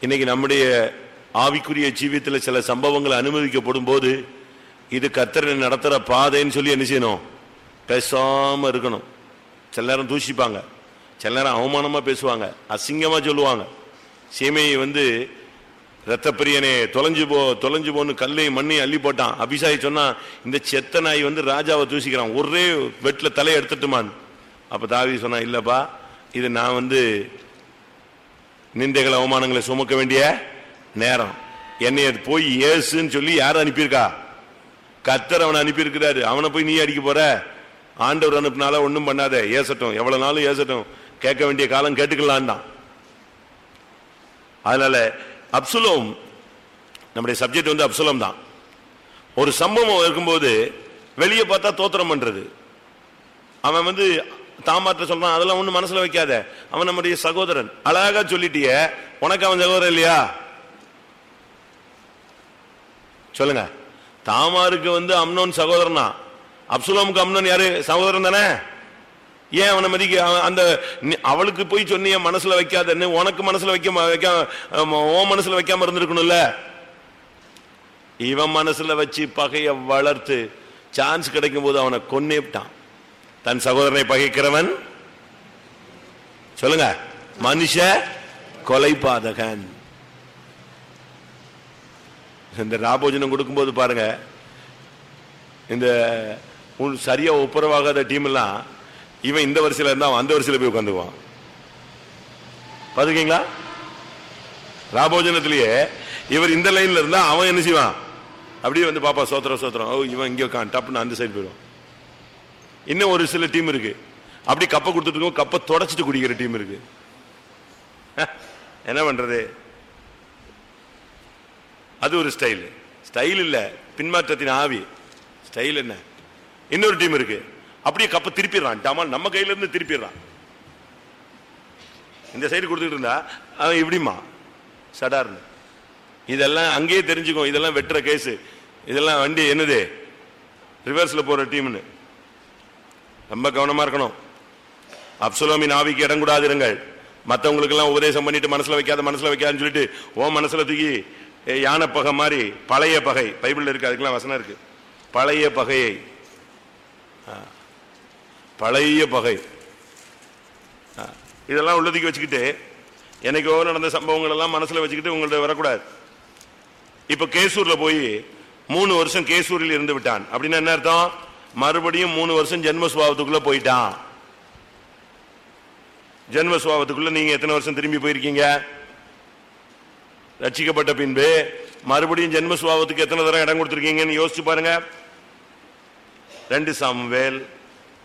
இன்னைக்கு நம்முடைய ஆவிக்குரிய ஜீவியத்தில் சில சம்பவங்கள் அனுமதிக்கப்படும் போது இது கத்தரை நடத்துகிற பாதைன்னு சொல்லி என்ன செய்யணும்? பேசாமல் இருக்கணும். சில நேரம் தூஷிப்பாங்க. சில நேரம் அவமானமாக பேசுவாங்க. அசிங்கமாக சொல்லுவாங்க. சீமையை வந்து ரத்தப்பிரியனே தொலைஞ்சு போ தொலைஞ்சு போன்னு கல்லையும் மண்ணையும் அள்ளி போட்டான். அபிஷாயி சொன்னால் இந்த செத்த நாய் வந்து ராஜாவை தூசிக்கிறான். ஒரே வெட்டில் தலையை எடுத்துட்டுமான் அப்போ தாவி சொன்னான் இல்லைப்பா இது நான் வந்து நிந்தைகள் அவமானங்களை சுமக்க வேண்டிய நேரம். என்னை அது போய் ஏசுன்னு சொல்லி யார் அனுப்பியிருக்கா? கத்தர் அவனை அனுப்பியிருக்கிறாரு. அவனை போய் நீ அடிக்க போற? ஆண்டவர் அனுப்பினால ஒன்றும் பண்ணாத. ஏசட்டும். எவ்வளவு நாளும் ஏசட்டும். கேட்க வேண்டிய காலம் கேட்டுக்கலாம் தான் அதனால அப்சுலோம் நம்முடைய சப்ஜெக்ட் வந்து அப்சுலம் தான் ஒரு சம்பவம் இருக்கும்போது வெளியே பார்த்தா தோத்திரம் பண்றது. அவன் வந்து தாமாற்ற சொல்றான் அதெல்லாம் ஒன்றும் மனசுல வைக்காத. அவன் நம்முடைய சகோதரன். அழகா சொல்லிட்டிய. உனக்கு அவன் சகோதரன் இல்லையா? சொல்லுங்க. தாமாருக்கு வந்து அம்னோன் சகோதரனா? அப்சுலோமுக்கு அம்னோன் யாரு? சகோதரன் தானே? ஏன் அவனை மதிக்க அவன் அந்த அவளுக்கு போய் சொன்னிய மனசுல வைக்காதன்னு உனக்கு மனசுல வைக்க வைக்காம உன் மனசுல வைக்காம இருந்திருக்கணும்ல? இவன் மனசுல வச்சு பகைய வளர்த்து சான்ஸ் கிடைக்கும் போது அவனை கொன்னேட்டான். தன் சகோதரனை பகைக்கிறவன் சொல்லுங்க மனுஷ கொலைபாதகன். இந்த ராபோஜனம் கொடுக்கும்போது பாருங்க இந்த உன் சரியா ஒப்புரவாகாத டீம்லாம் இவன் இந்த வரிசையில் இருந்தா அவன் அந்த வரிசையில் போய் உட்காந்துக்குவான். பாத்துக்கீங்களா ராபோஜனத்திலேயே இவர் இந்த லைன்ல இருந்தா அவன் என்ன செய்வான்? அப்படியே வந்து பாப்பா சோத்திரம் சோத்திரம். ஓ இவன் இங்கே உட்கான் டப்புன்னு அந்த சைடு போயிடும். இன்னும் ஒரு சில டீம் இருக்கு. அப்படி கப்பை கொடுத்துட்டு இருக்கோம் கப்பை தொடச்சிட்டு குடிக்கிற டீம் இருக்கு. [LAUGHS] என்ன பண்றது? அது ஒரு ஸ்டைல் ஸ்டைல் இல்ல பின்மாற்றத்தின் ஆவி. ஸ்டைல் என்ன? இன்னொரு டீம் இருக்கு. அப்படியே கப்பை திருப்பிடுறான். டமால் நம்ம கையில இருந்து திருப்பிடுறான். இந்த சைடு கொடுத்துட்டு இருந்தா அவன் இப்படிமா சடார்னு. இதெல்லாம் அங்கேயே தெரிஞ்சுக்கும் இதெல்லாம் வெட்டுற கேஸ் இதெல்லாம் வண்டி என்னது? ரிவர்ஸ்ல போற டீம்னு ரொம்ப கவனமா இருக்கணும். அப்சுலோமின் ஆவிக்கு இடம் கூடாதிருங்கள் மற்றவங்களுக்கு எல்லாம் உபதேசம் பண்ணிட்டு மனசுல வைக்காத மனசுல வைக்காதுன்னு சொல்லிட்டு ஓ மனசுல தூக்கி யானை பகை மாதிரி பழைய பகை. பைபிளில் இருக்கு அதுக்கெல்லாம் வசனம் இருக்கு. பழைய பகையை. ஆ. பழைய பகை. ஆ. இதெல்லாம் உள்ளதுக்கு வச்சுக்கிட்டு எனக்கோ நடந்த சம்பவங்கள் எல்லாம் மனசில் வச்சுக்கிட்டு உங்கள்ட்ட வரக்கூடாது. இப்போ கேசூரில் போய் மூணு வருஷம் கேசூரில் இருந்து விட்டான். அப்படின்னா என்ன அர்த்தம்? மறுபடியும் மூணு வருஷம் ஜென்ம போயிட்டான். ஜென்ம நீங்கள் எத்தனை வருஷம் திரும்பி போயிருக்கீங்க? ரட்சிக்கப்பட்ட பின்பு மறுபடியும் ஜென்ம சுபாவத்துக்கு எத்தனை தடவை இடம் கொடுத்துருக்கீங்கன்னு யோசிச்சு பாருங்க. ரெண்டு சாமுவேல்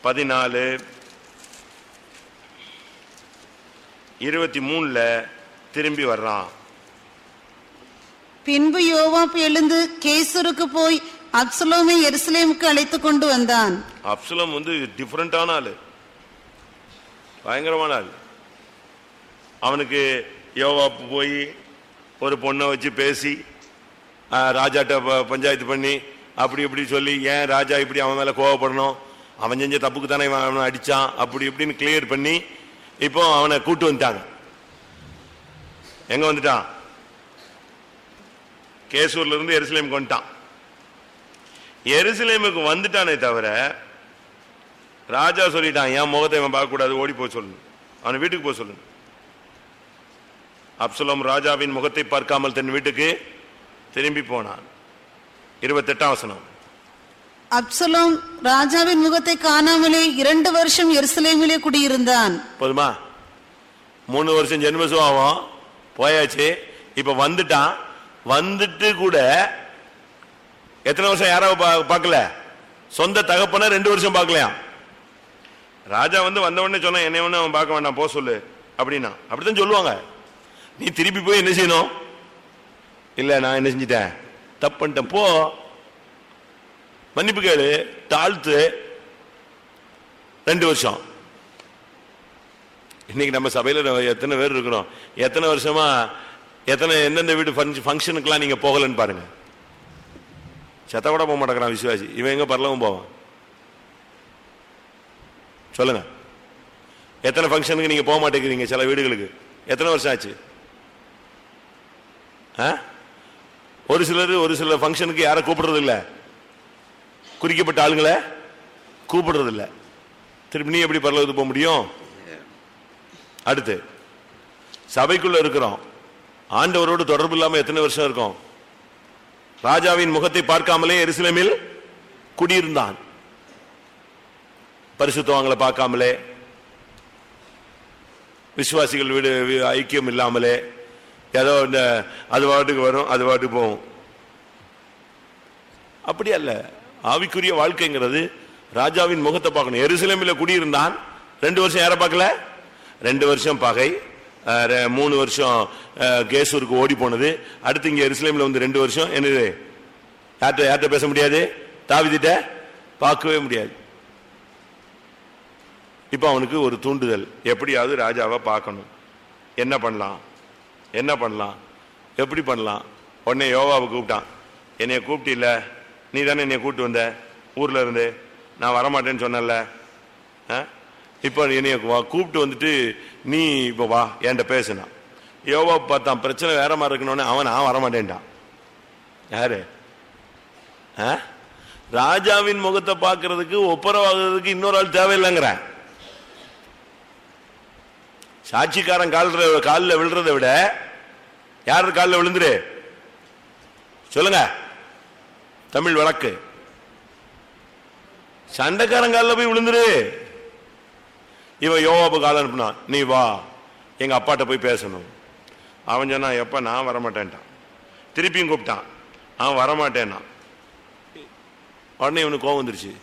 பதினாலு. இருபத்தி மூணுல திரும்பி வர்றான்.
பின்பு யோவாப் எழுந்து கேசருக்கு போய் அப்சலோமை எருசலேமுக்கு அழைத்து கொண்டு வந்தான்.
அப்சலம் வந்து டிஃப்ரெண்டான ஆளு. பயங்கரமான ஆள். அவனுக்கு யோவாப்பு போய் ஒரு பொண்ணை வச்சு பேசி ராஜாட்ட ப- பஞ்சாயத்து பண்ணி அப்படி இப்படி சொல்லி ஏன் ராஜா இப்படி அவன் மேலே கோவப்படணும்? அவன் செஞ்ச தப்புக்கு தானே இவன் அவனை அடிச்சான்? அப்படி இப்படின்னு கிளியர் பண்ணி இப்போ அவனை கூட்டு வந்துட்டாங்க. எங்கே வந்துட்டான்? கேசூர்ல இருந்து எருசலேமுக்கு வந்துட்டான். எருசலேமுக்கு வந்துட்டானே தவிர ராஜா சொல்லிட்டான் என் முகத்தை இவன் பார்க்கக்கூடாது ஓடி போய் சொல்லணும். அவனை வீட்டுக்கு போக சொல்லணும். அப்சலோம் ராஜாவின் முகத்தை பார்க்காமல் தன் வீட்டுக்கு திரும்பி போனான். இருபத்தெட்டாம் வசனம்.
அப்சலோம் ராஜாவின் முகத்தை காணாமலே இரண்டு வருஷம் எருசலேமிலே குடியிருந்தான்.
போதுமா? மூணு வருஷம் ஜென்மசுவாவம் போயாச்சு. இப்ப வந்துட்டான். வந்துட்டு கூட எத்தனை வருஷம் யாராவது பார்க்கல? சொந்த தகப்பன ரெண்டு வருஷம் பார்க்கலையாம். ராஜா வந்து வந்த உடனே சொன்ன என்னை ஒண்ணு அவன் பார்க்க வேண்டாம். போ சொல்லு. அப்படின்னா. அப்படித்தான் சொல்லுவாங்க. நீ திருப்பி போய் என்ன செய்யணும்? இல்ல நான் என்ன செஞ்சிட்டேன்? தப்பு பண்ணிட்டேன். போ. மன்னிப்பு கேளு. தாழ்த்து. ரெண்டு வருஷம். இன்னைக்கு நம்ம சபையில எத்தனை பேர் இருக்கிறோம்? எத்தனை வருஷமா எத்தனை எந்தெந்த வீடு ஃபங்க்ஷனுக்குலாம் நீங்க போகலன்னு பாருங்க. செத்த கூட போக மாட்டேங்கிறான் விசுவாசி. இவன் எங்க பரலவும் போவான்? சொல்லுங்க. எத்தனை ஃபங்க்ஷனுக்கு நீங்க போக மாட்டேங்கிறீங்க சில வீடுகளுக்கு? எத்தனை வருஷம் ஆச்சு? ஒரு சிலர் ஒரு சில ஃபங்க்ஷனுக்கு யாரை கூப்பிடுறதில்ல? குறிக்கப்பட்ட ஆளுங்களை கூப்பிடுறது இல்ல திருப்பி நீ எப்படி பரலவத்துக்கு போக முடியும்? அடுத்து சபைக்குள்ள இருக்கிறோம். ஆண்டவரோடு தொடர்பு இல்லாமல் எத்தனை வருஷம் இருக்கும்? ராஜாவின் முகத்தை பார்க்காமலே எருசலேமில் குடியிருந்தான். பரிசுத்தவங்களை பார்க்காமலே விசுவாசிகள் வீடு ஐக்கியம் இல்லாமலே ஏதோ இந்த அது பாட்டுக்கு வரும் அது பாட்டுக்கு போகும். அப்படி அல்ல. ஆவிக்குரிய வாழ்க்கைங்கிறது ராஜாவின் முகத்தை பார்க்கணும். எருசலேமில் குடியிருந்தான். ரெண்டு வருஷம் யாரை பார்க்கல? ரெண்டு வருஷம் பகை. ரெ- மூணு வருஷம் கேசூருக்கு ஓடி போனது. அடுத்து இங்கே எருசலேமில் வந்து ரெண்டு வருஷம். என்னது? யார்கிட்ட யார்கிட்ட பேச முடியாது? தாவிதிட்ட பார்க்கவே முடியாது. இப்போ அவனுக்கு ஒரு தூண்டுதல். எப்படியாவது ராஜாவை பார்க்கணும். என்ன பண்ணலாம்? என்ன பண்ணலாம்? எப்படி பண்ணலாம்? உடனே யோகாவை கூப்பிட்டான். என்னைய கூப்பிட்டில்ல? நீ தானே என்னை கூப்பிட்டு வந்த? ஊரில் இருந்து. நான் வரமாட்டேன்னு சொன்னல இப்போ என்னைய வா- கூப்பிட்டு வந்துட்டு நீ இப்போ வா என்கிட்ட பேசினான் யோவா பார்த்தான். பிரச்சனை வேற மாதிரி இருக்கணும்னு அவன் நான் வரமாட்டேன்ட்டான். யாரு? ஆ? ராஜாவின் முகத்தை பார்க்கறதுக்கு ஒப்புரவாகிறதுக்கு இன்னொரு ஆள் தேவையில்லைங்கிறேன். சாட்சிக்காரன் கால் காலில் விழுறதை விட யார் காலில் விழுந்துரு? சொல்லுங்க. தமிழ் வழக்கு. சண்டைக்காரன் காலில் போய் விழுந்துரு. இவன் யோவாபு கால அனுப்புனான். நீ வா. எங்க அப்பாட்ட போய் பேசணும். அவன் சொன்னான் எப்ப நான் வரமாட்டேன்ட்டான். திருப்பியும் கூப்பிட்டான். அவன் வரமாட்டேன்னா உடனே இவனுக்கு கோவம் வந்துருச்சு.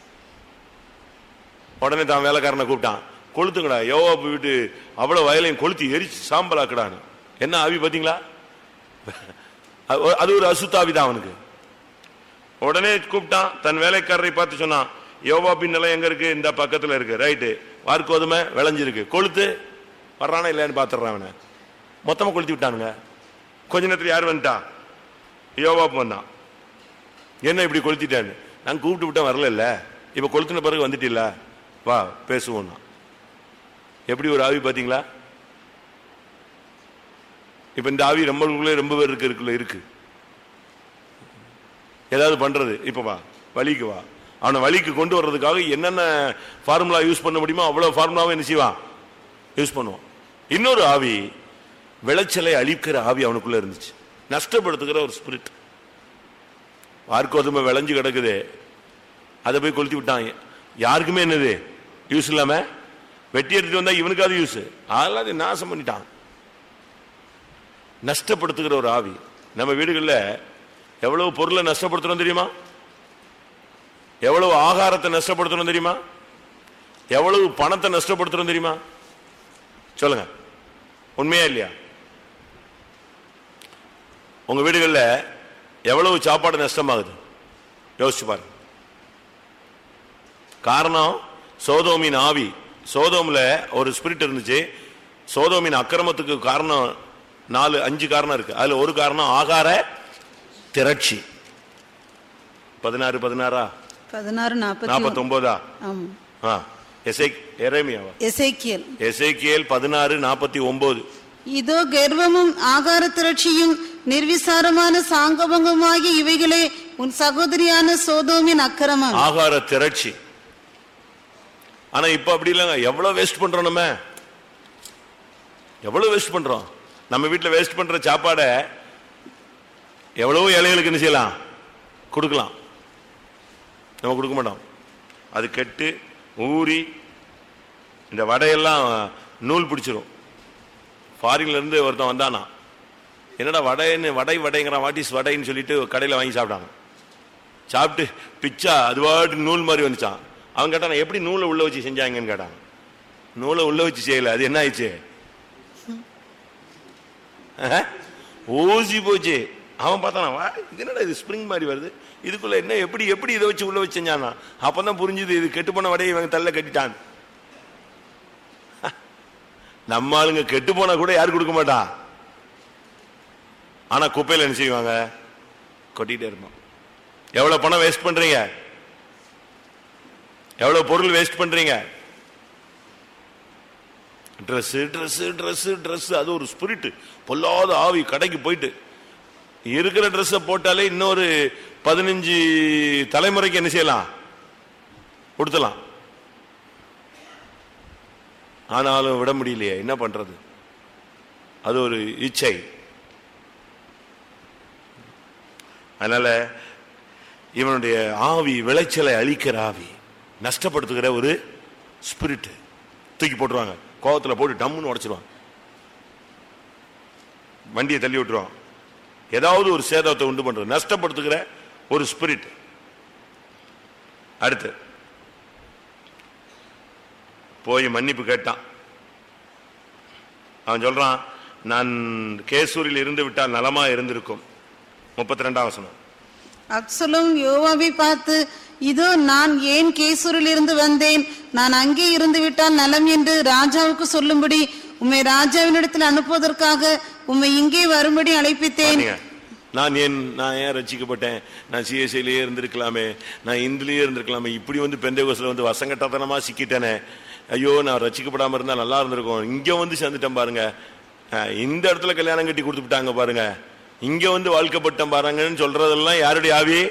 உடனே தான் வேலைக்காரனை கூப்பிட்டான். கொளுத்துங்கடா. யோவா போயிட்டு அவ்வளோ வயலையும் கொளுத்தி எரிச்சு சாம்பலாக்குடான்னு. என்ன ஆவி பார்த்தீங்களா? அது- அது ஒரு அசுத்தாவி தான் அவனுக்கு. உடனே கூப்பிட்டான். தன் வேலைக்காரரை பார்த்து சொன்னான் யோவாப்பின் நிலம் எங்கே இருக்குது இந்த பக்கத்தில் இருக்குது ரைட்டு வார்க்கோதுமை விளைஞ்சிருக்கு. கொளுத்து. வர்றானா இல்லையான்னு பார்த்துட்றான் அவனை. மொத்தமாக கொளுத்தி விட்டானுங்க. கொஞ்ச நேரத்தில் யார் வந்துட்டான் யோவா வந்தான். என்ன இப்படி கொளுத்திட்டான்னு? நாங்கள் கூப்பிட்டு விட்டேன் வரல இல்லை. இப்போ கொளுத்தின பிறகு வந்துட்டில்ல. வா பேசுவோம் எப்படி ஒரு ஆவி பார்த்தீங்களா? இப்ப இந்த ஆவி நம்மளுக்குள்ளே ரொம்ப பேர் இருக்கு இருக்குல்ல இருக்கு. ஏதாவது பண்றது இப்ப வா வழிக்கு வா. அவனை வழிக்கு கொண்டு வர்றதுக்காக என்னென்ன ஃபார்முலா யூஸ் பண்ண முடியுமோ அவ்வளவு ஃபார்முலாவும் என்ன செய்வான்? யூஸ் பண்ணுவான். இன்னொரு ஆவி விளைச்சலை அழிக்கிற ஆவி அவனுக்குள்ள இருந்துச்சு. நஷ்டப்படுத்துகிற ஒரு ஸ்பிரிட் வார்க்கோதுமை விளைஞ்சு கிடக்குது. அதை போய் கொளுத்தி விட்டாங்க. யாருக்குமே என்னது? யூஸ் இல்லாமல் வெட்டி எடுத்துட்டு வந்தா இவனுக்காவது யூஸ் அதெல்லாம் அதை நாசம் பண்ணிட்டான். நஷ்டப்படுத்துகிற ஒரு ஆவி. நம்ம வீடுகளில் எவ்வளவு பொருளை நஷ்டப்படுத்துறோம் தெரியுமா? எவ்வளவு ஆகாரத்தை நஷ்டப்படுத்துறோம் தெரியுமா? எவ்வளவு பணத்தை நஷ்டப்படுத்துறோம் தெரியுமா? சொல்லுங்க. உண்மையா இல்லையா? உங்க வீடுகளில் எவ்வளவு சாப்பாடு நஷ்டமாகுது? யோசிச்சு பாருங்க. காரணம் சோதோமின் ஆவி. சோதோம்ல ஒரு ஸ்பிரிட் இருந்துச்சு. சோதோமின் அக்கிரமத்துக்கு காரணம் நாலு அஞ்சு காரணம் இருக்கு. அதுல ஒரு காரணம் ஆகார திரட்சி. பதினாறு பதினாறா?
பதினாறு நாற்பத்தி
நாற்பத்தி ஒன்பதா
ஆமா.
ஆ எசை எரேமியாவா?
எசேக்கியல்.
எசேக்கியேல் பதினாறு நாற்பத்தி ஒன்பது
இதோ கர்வமும் ஆகார திரட்சியும் நிர்விசாரமான சாங்கபங்கமாகி இவைகளே உன் சகோதரியான சோதோமின் அக்கிரமம்.
ஆகார திரட்சி. ஆனா இப்ப அப்படி இல்லைங்க. எவ்வளவு வேஸ்ட் பண்றோம் நம்ம? எவ்வளவு வேஸ்ட் பண்றோம்? நம்ம வீட்டில் வேஸ்ட் பண்ற சாப்பாடை எவ்வளவோ ஏழைகளுக்கு என்ன செய்யலாம்? கொடுக்கலாம். நம்ம கொடுக்க மாட்டோம். அது கெட்டு ஊறி இந்த வடையெல்லாம் நூல் பிடிச்சிரும். ஃபாரின்லேருந்து ஒருத்தன் வந்தானா? என்னடா வடைன்னு வடை வடைங்கிறான் வாட் இஸ் வடைன்னு சொல்லிட்டு கடையில் வாங்கி சாப்பிட்டாங்க சாப்பிட்டு பிச்சா அது பாட்டு நூல் மாதிரி வந்துச்சான். அவன் கேட்டான் எப்படி நூலை உள்ள வச்சு செஞ்சாங்கன்னு கேட்டான். நூலை உள்ள வச்சு செய்யல அது என்ன ஆயிடுச்சு? ஊசி போச்சு. அவன் பார்த்தானா வா இது என்னடா இது ஸ்ப்ரிங் மாதிரி வருது? இதுக்குள்ள என்ன எப்படி எப்படி இதை வச்சு உள்ள வச்சு செஞ்சானா? அப்பதான் புரிஞ்சுது இது கெட்டு போன வடையை இவங்க தள்ள கட்டிட்டான். நம்ம ஆளுங்க கெட்டு போனா கூட யாரு கொடுக்க மாட்டா? ஆனா குப்பையில் என்ன செய்வாங்க? கொட்டிட்டே இருப்பான். எவ்வளவு பணம் வேஸ்ட் பண்றீங்க? எவ்வளவு பொருள் வேஸ்ட் பண்றீங்க? ட்ரெஸ்ஸு ட்ரெஸ்ஸு ட்ரெஸ்ஸு ட்ரெஸ்ஸு அது ஒரு ஸ்பிரிட் பொல்லாத ஆவி கடைக்கு போயிட்டு. இருக்கிற ட்ரெஸ்ஸை போட்டாலே இன்னொரு பதினஞ்சு தலைமுறைக்கு என்ன செய்யலாம்? கொடுத்தலாம் ஆனாலும் விட முடியலையே என்ன பண்றது? அது ஒரு இச்சை. அதனால இவனுடைய ஆவி விளைச்சலை அழிக்கிற ஆவி. நஷ்டப்படுத்துகிற ஒரு ஸ்பிரிட் தூக்கி போட்டுருவாங்க. கோபத்தில் போட்டு டம்முன்னு உடச்சிருவாங்க. வண்டியை தள்ளி விட்டுருவான் ஏதாவது ஒரு சேதத்தை உண்டு பண்றது. நஷ்டப்படுத்துகிற ஒரு ஸ்பிரிட் அடுத்து போய் மன்னிப்பு கேட்டான். அவன் சொல்றான் நான் கேசூரில் இருந்து விட்டால் நலமா இருந்திருக்கும். முப்பத்தி ரெண்டாம் வசனம்.
அப்சலும் யோவாவை பார்த்து இதோ நான் ஏன் கேசூரில் இருந்து வந்தேன்? நான் அங்கே இருந்து விட்டால் நலம் என்று ராஜாவுக்கு சொல்லும்படி உம்மை ராஜாவினிடத்தில் அனுப்புவதற்காக உம்மை இங்கே வரும்படி அழைப்பித்தேன்.
நான் ஏன் நான் ஏன் ரசிக்கப்பட்டேன் நான் சிஎஸ்ஐலேயே இருந்திருக்கலாமே நான் இந்துலேயே இருந்திருக்கலாமே இப்படி வந்து பெந்தகோசில் வந்து வசங்கட்டத்தனமாக சிக்கிட்டேனே. ஐயோ நான் ரசிக்கப்படாமல் இருந்தால் நல்லா இருந்திருக்கும். இங்கே வந்து சேர்ந்துட்டேன் பாருங்க. இந்த இடத்துல கல்யாணம் கட்டி கொடுத்துட்டாங்க பாருங்க. இங்க வந்து வாழ்க்கப்பட்டம் பாருங்கன்னு சொல்றதெல்லாம் யாருடைய ஆவி?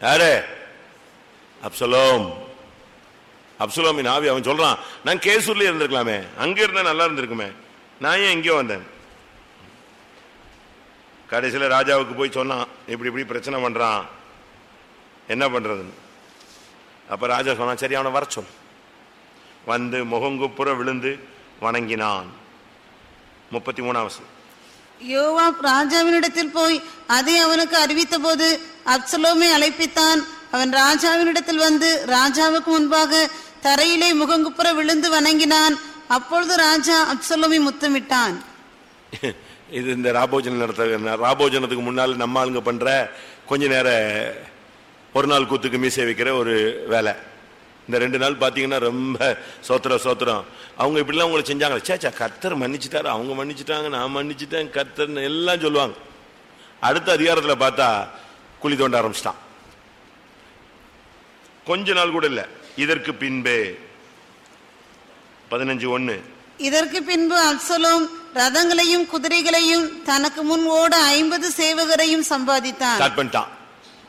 யாரு? அப்சலோம். அப்சலோமின் ஆவி அவன் சொல்றான் நான் கேசூர்ல இருந்திருக்கலாமே. அங்க இருந்தா நல்லா இருந்திருக்குமே. நான் ஏன் இங்கே வந்தேன்? கடைசியில் ராஜாவுக்கு போய் சொன்னான் இப்படி இப்படி பிரச்சனை பண்ணுறான் என்ன பண்ணுறதுன்னு அப்போ ராஜா சொன்னான் சரி அவனை வர சொல். வந்து முகங்குப்புற விழுந்து வணங்கினான். முப்பத்தி மூணாவது
யோவாப் ராஜாவினிடத்தில் போய் அதை அவனுக்கு அறிவித்தபோது அப்சலோமை அழைப்பித்தான். அவன் ராஜாவினிடத்தில் வந்து ராஜாவுக்கு முன்பாக தரையிலே முகங்குப்புற விழுந்து வணங்கினான். அப்பொழுது ராஜா அப்சலோமை முத்தமிட்டான். [LAUGHS]
இது இந்த ராபோஜனம் நடத்த ராபோஜனத்துக்கு முன்னால் நம்ம ஆளுங்க பண்ற கொஞ்ச நேர ஒரு நாள் கூத்துக்கு மீசை வைக்கிற ஒரு வேலை. இந்த ரெண்டு நாள் பாத்தீங்கன்னா ரொம்ப சோத்திரம் சோத்திரம். அவங்க இப்படிலாம் உங்களை செஞ்சாங்க சேச்சா கர்த்தர் மன்னிச்சிட்டாரு. அவங்க மன்னிச்சிட்டாங்க நான் மன்னிச்சிட்டேன் கர்த்தர்னு எல்லாம் சொல்லுவாங்க. அடுத்த அதிகாரத்துல பார்த்தா குழி தோண்ட ஆரம்பிச்சிட்டான். கொஞ்ச நாள் கூட இல்ல. இதற்கு பின்பே. பதினஞ்சு ஒன்னு
இதற்கு பின்பு அப்சலோம் ரதங்களையும் குதிரைகளையும் தனக்கு முன் ஓட ஐம்பது சேவகரையும் சம்பாதித்தான்.
பண்ணிட்டான்.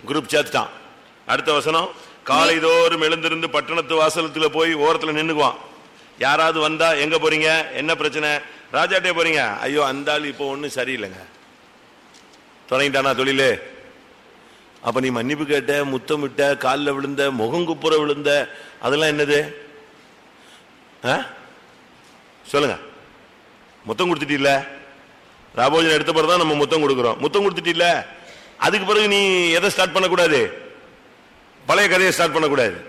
குரூப் சேர்த்துட்டான். அடுத்த வசனம். காலைதோறும் எழுந்திருந்து பட்டணத்து வாசலத்துல போய் ஓரத்துல நின்னுக்குவான். யாராவது வந்தா எங்க போறீங்க? என்ன பிரச்சனை? ராஜாட்டே போறீங்க? ஐயோ அந்த ஆள் இப்போ ஒண்ணும் சரியில்லைங்க. தொடங்கிட்டானா தொழிலு? அப்ப நீ மன்னிப்பு கேட்ட முத்தமிட்ட காலில் விழுந்த முகங்குப்புற விழுந்த அதெல்லாம் என்னது? ஆ? சொல்லுங்க. முத்தம் கொடுத்துட்டீல்ல? ராபோஜன் எடுத்த பிறகு தான் நம்ம முத்தம் கொடுக்குறோம். முத்தம் கொடுத்துட்டீல்ல? அதுக்கு பிறகு நீ எதை ஸ்டார்ட் பண்ணக்கூடாது? பழைய கதையை ஸ்டார்ட் பண்ணக்கூடாது.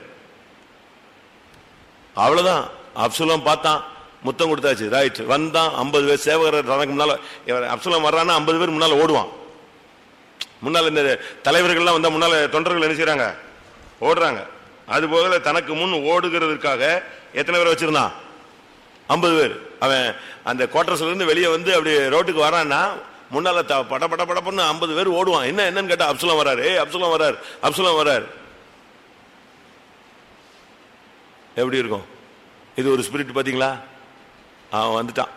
அவ்வளவுதான். அப்சுலம் பார்த்தான். முத்தம் கொடுத்தாச்சு. ரைட் வந்தான். ஐம்பது பேர் சேவகர் தனக்கு முன்னால அப்சுலம் வர்றான்னா ஐம்பது பேர் முன்னால ஓடுவான். முன்னால இந்த தலைவர்கள்லாம் வந்தா முன்னால தொண்டர்கள் என்ன ஓடுறாங்க. அது போக தனக்கு முன் ஓடுகிறதுக்காக எத்தனை பேர் வச்சிருந்தான்? ஐம்பது பேர். அவன் அந்த குவார்டர்ஸ்ல இருந்து வெளியே வந்து அப்படி ரோட்டுக்கு வரான்னா முன்னால த- பட பட படப்பன்னு ஐம்பது பேர் ஓடுவான். என்ன என்னன்னு கேட்டா அப்சுலம் வராரு அப்சுலம் வராரு அப்சுலம் வராரு எப்படி இருக்கும்? இது ஒரு ஸ்பிரிட் பார்த்தீங்களா? அவன் வந்துட்டான்.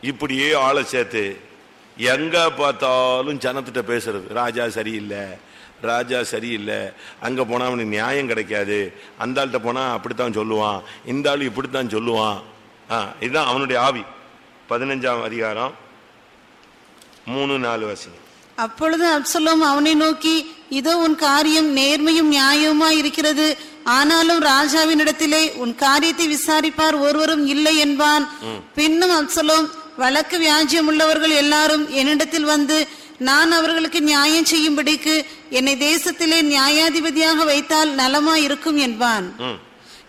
இப்படியே ஆளை சேர்த்து எங்கே பார்த்தாலும் ஜனத்திட்ட பேசுறது. ராஜா சரியில்லை ராஜா சரியில்லை அங்கே போனால் அவனுக்கு நியாயம் கிடைக்காது. அந்த ஆள்கிட்ட போனால் அப்படித்தான் சொல்லுவான் இந்த ஆள் இப்படித்தான் சொல்லுவான். ஆ, இதுதான் அவனுடைய ஆவி. பதினஞ்சாம் அதிகாரம் மூணு நாலு வசனம்.
அப்பொழுது அப்சலோம் அவனை நோக்கி இதோ உன் காரியம் நேர்மையும் நியாயமா இருக்கிறது. ஆனாலும் ராஜாவினிடத்திலே உன் காரியத்தை விசாரிப்பார் ஒருவரும் இல்லை என்பான். பின்னும் அப்சலோம் வழக்கு வியாஜ்யம் உள்ளவர்கள் எல்லாரும் என்னிடத்தில் வந்து நான் அவர்களுக்கு நியாயம் செய்யும்படிக்கு என்னை தேசத்திலே நியாயாதிபதியாக வைத்தால் நலமாயிருக்கும் என்பான்.
ம்.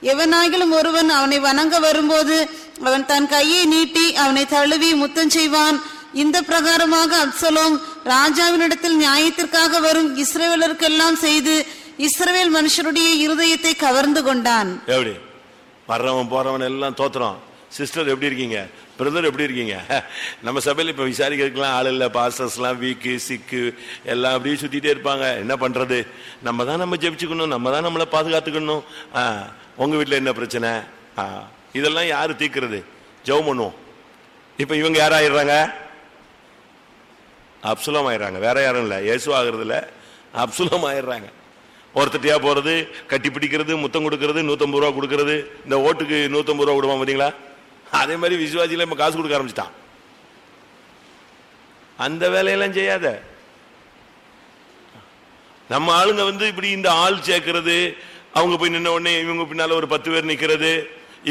எவனாகிலும் ஒருவன் அவனை வணங்க வரும்போது அவன் தன் கையை நீட்டி அவனை தழுவி முத்தம் செய்வான். இந்த பிரகாரமாக அப்சலோம் ராஜாவினிடத்தில் நியாயத்திற்காக வரும் இஸ்ரவேலருக்கெல்லாம் செய்து இஸ்ரவேல் மனுஷருடைய இருதயத்தை கவர்ந்து கொண்டான்.
எப்படி? வர்றவன் போறவன் எல்லாம் தோத்துறோம். சிஸ்டர் எப்படி இருக்கீங்க? பிரதர் எப்படி இருக்கீங்க? [LAUGHS] நம்ம சபையில் இப்போ விசாரிக்கிறதுக்கெல்லாம் ஆள் இல்லை. பாஸ்டர்ஸ்லாம் வீக்கு சிக்கு எல்லாம் அப்படியே சுற்றிட்டே இருப்பாங்க. என்ன பண்ணுறது நம்ம தான் நம்ம ஜெபிச்சுக்கணும். நம்ம தான் நம்மளை பாதுகாத்துக்கணும். ஆ, வீட்டில் என்ன பிரச்சனை? ஆ, இதெல்லாம் யார் தீர்க்கிறது? ஜெபம் பண்ணுவோம். இப்போ இவங்க யாராயிடுறாங்க அப்சுலம் ஆயிடுறாங்க. வேற யாரும் இல்லை. இயேசு ஆகுறதில்ல. அப்சுலம் ஆயிடுறாங்க. ஒருத்தட்டியா போறது கட்டி பிடிக்கிறது முத்தம் கொடுக்கறது நூத்தம்பது ரூபா கொடுக்கறது இந்த ஓட்டுக்கு நூத்தம்பது ரூபா கொடுப்பான் பாத்தீங்களா? அதே மாதிரி விசுவாசியில இப்ப காசு கொடுக்க ஆரம்பிச்சிட்டான். அந்த வேலையெல்லாம் செய்யாத. நம்ம ஆளுங்க வந்து இப்படி இந்த ஆள் சேர்க்கறது அவங்க போய் நின்ன உடனே இவங்க பின்னால ஒரு பத்து பேர் நிக்கிறது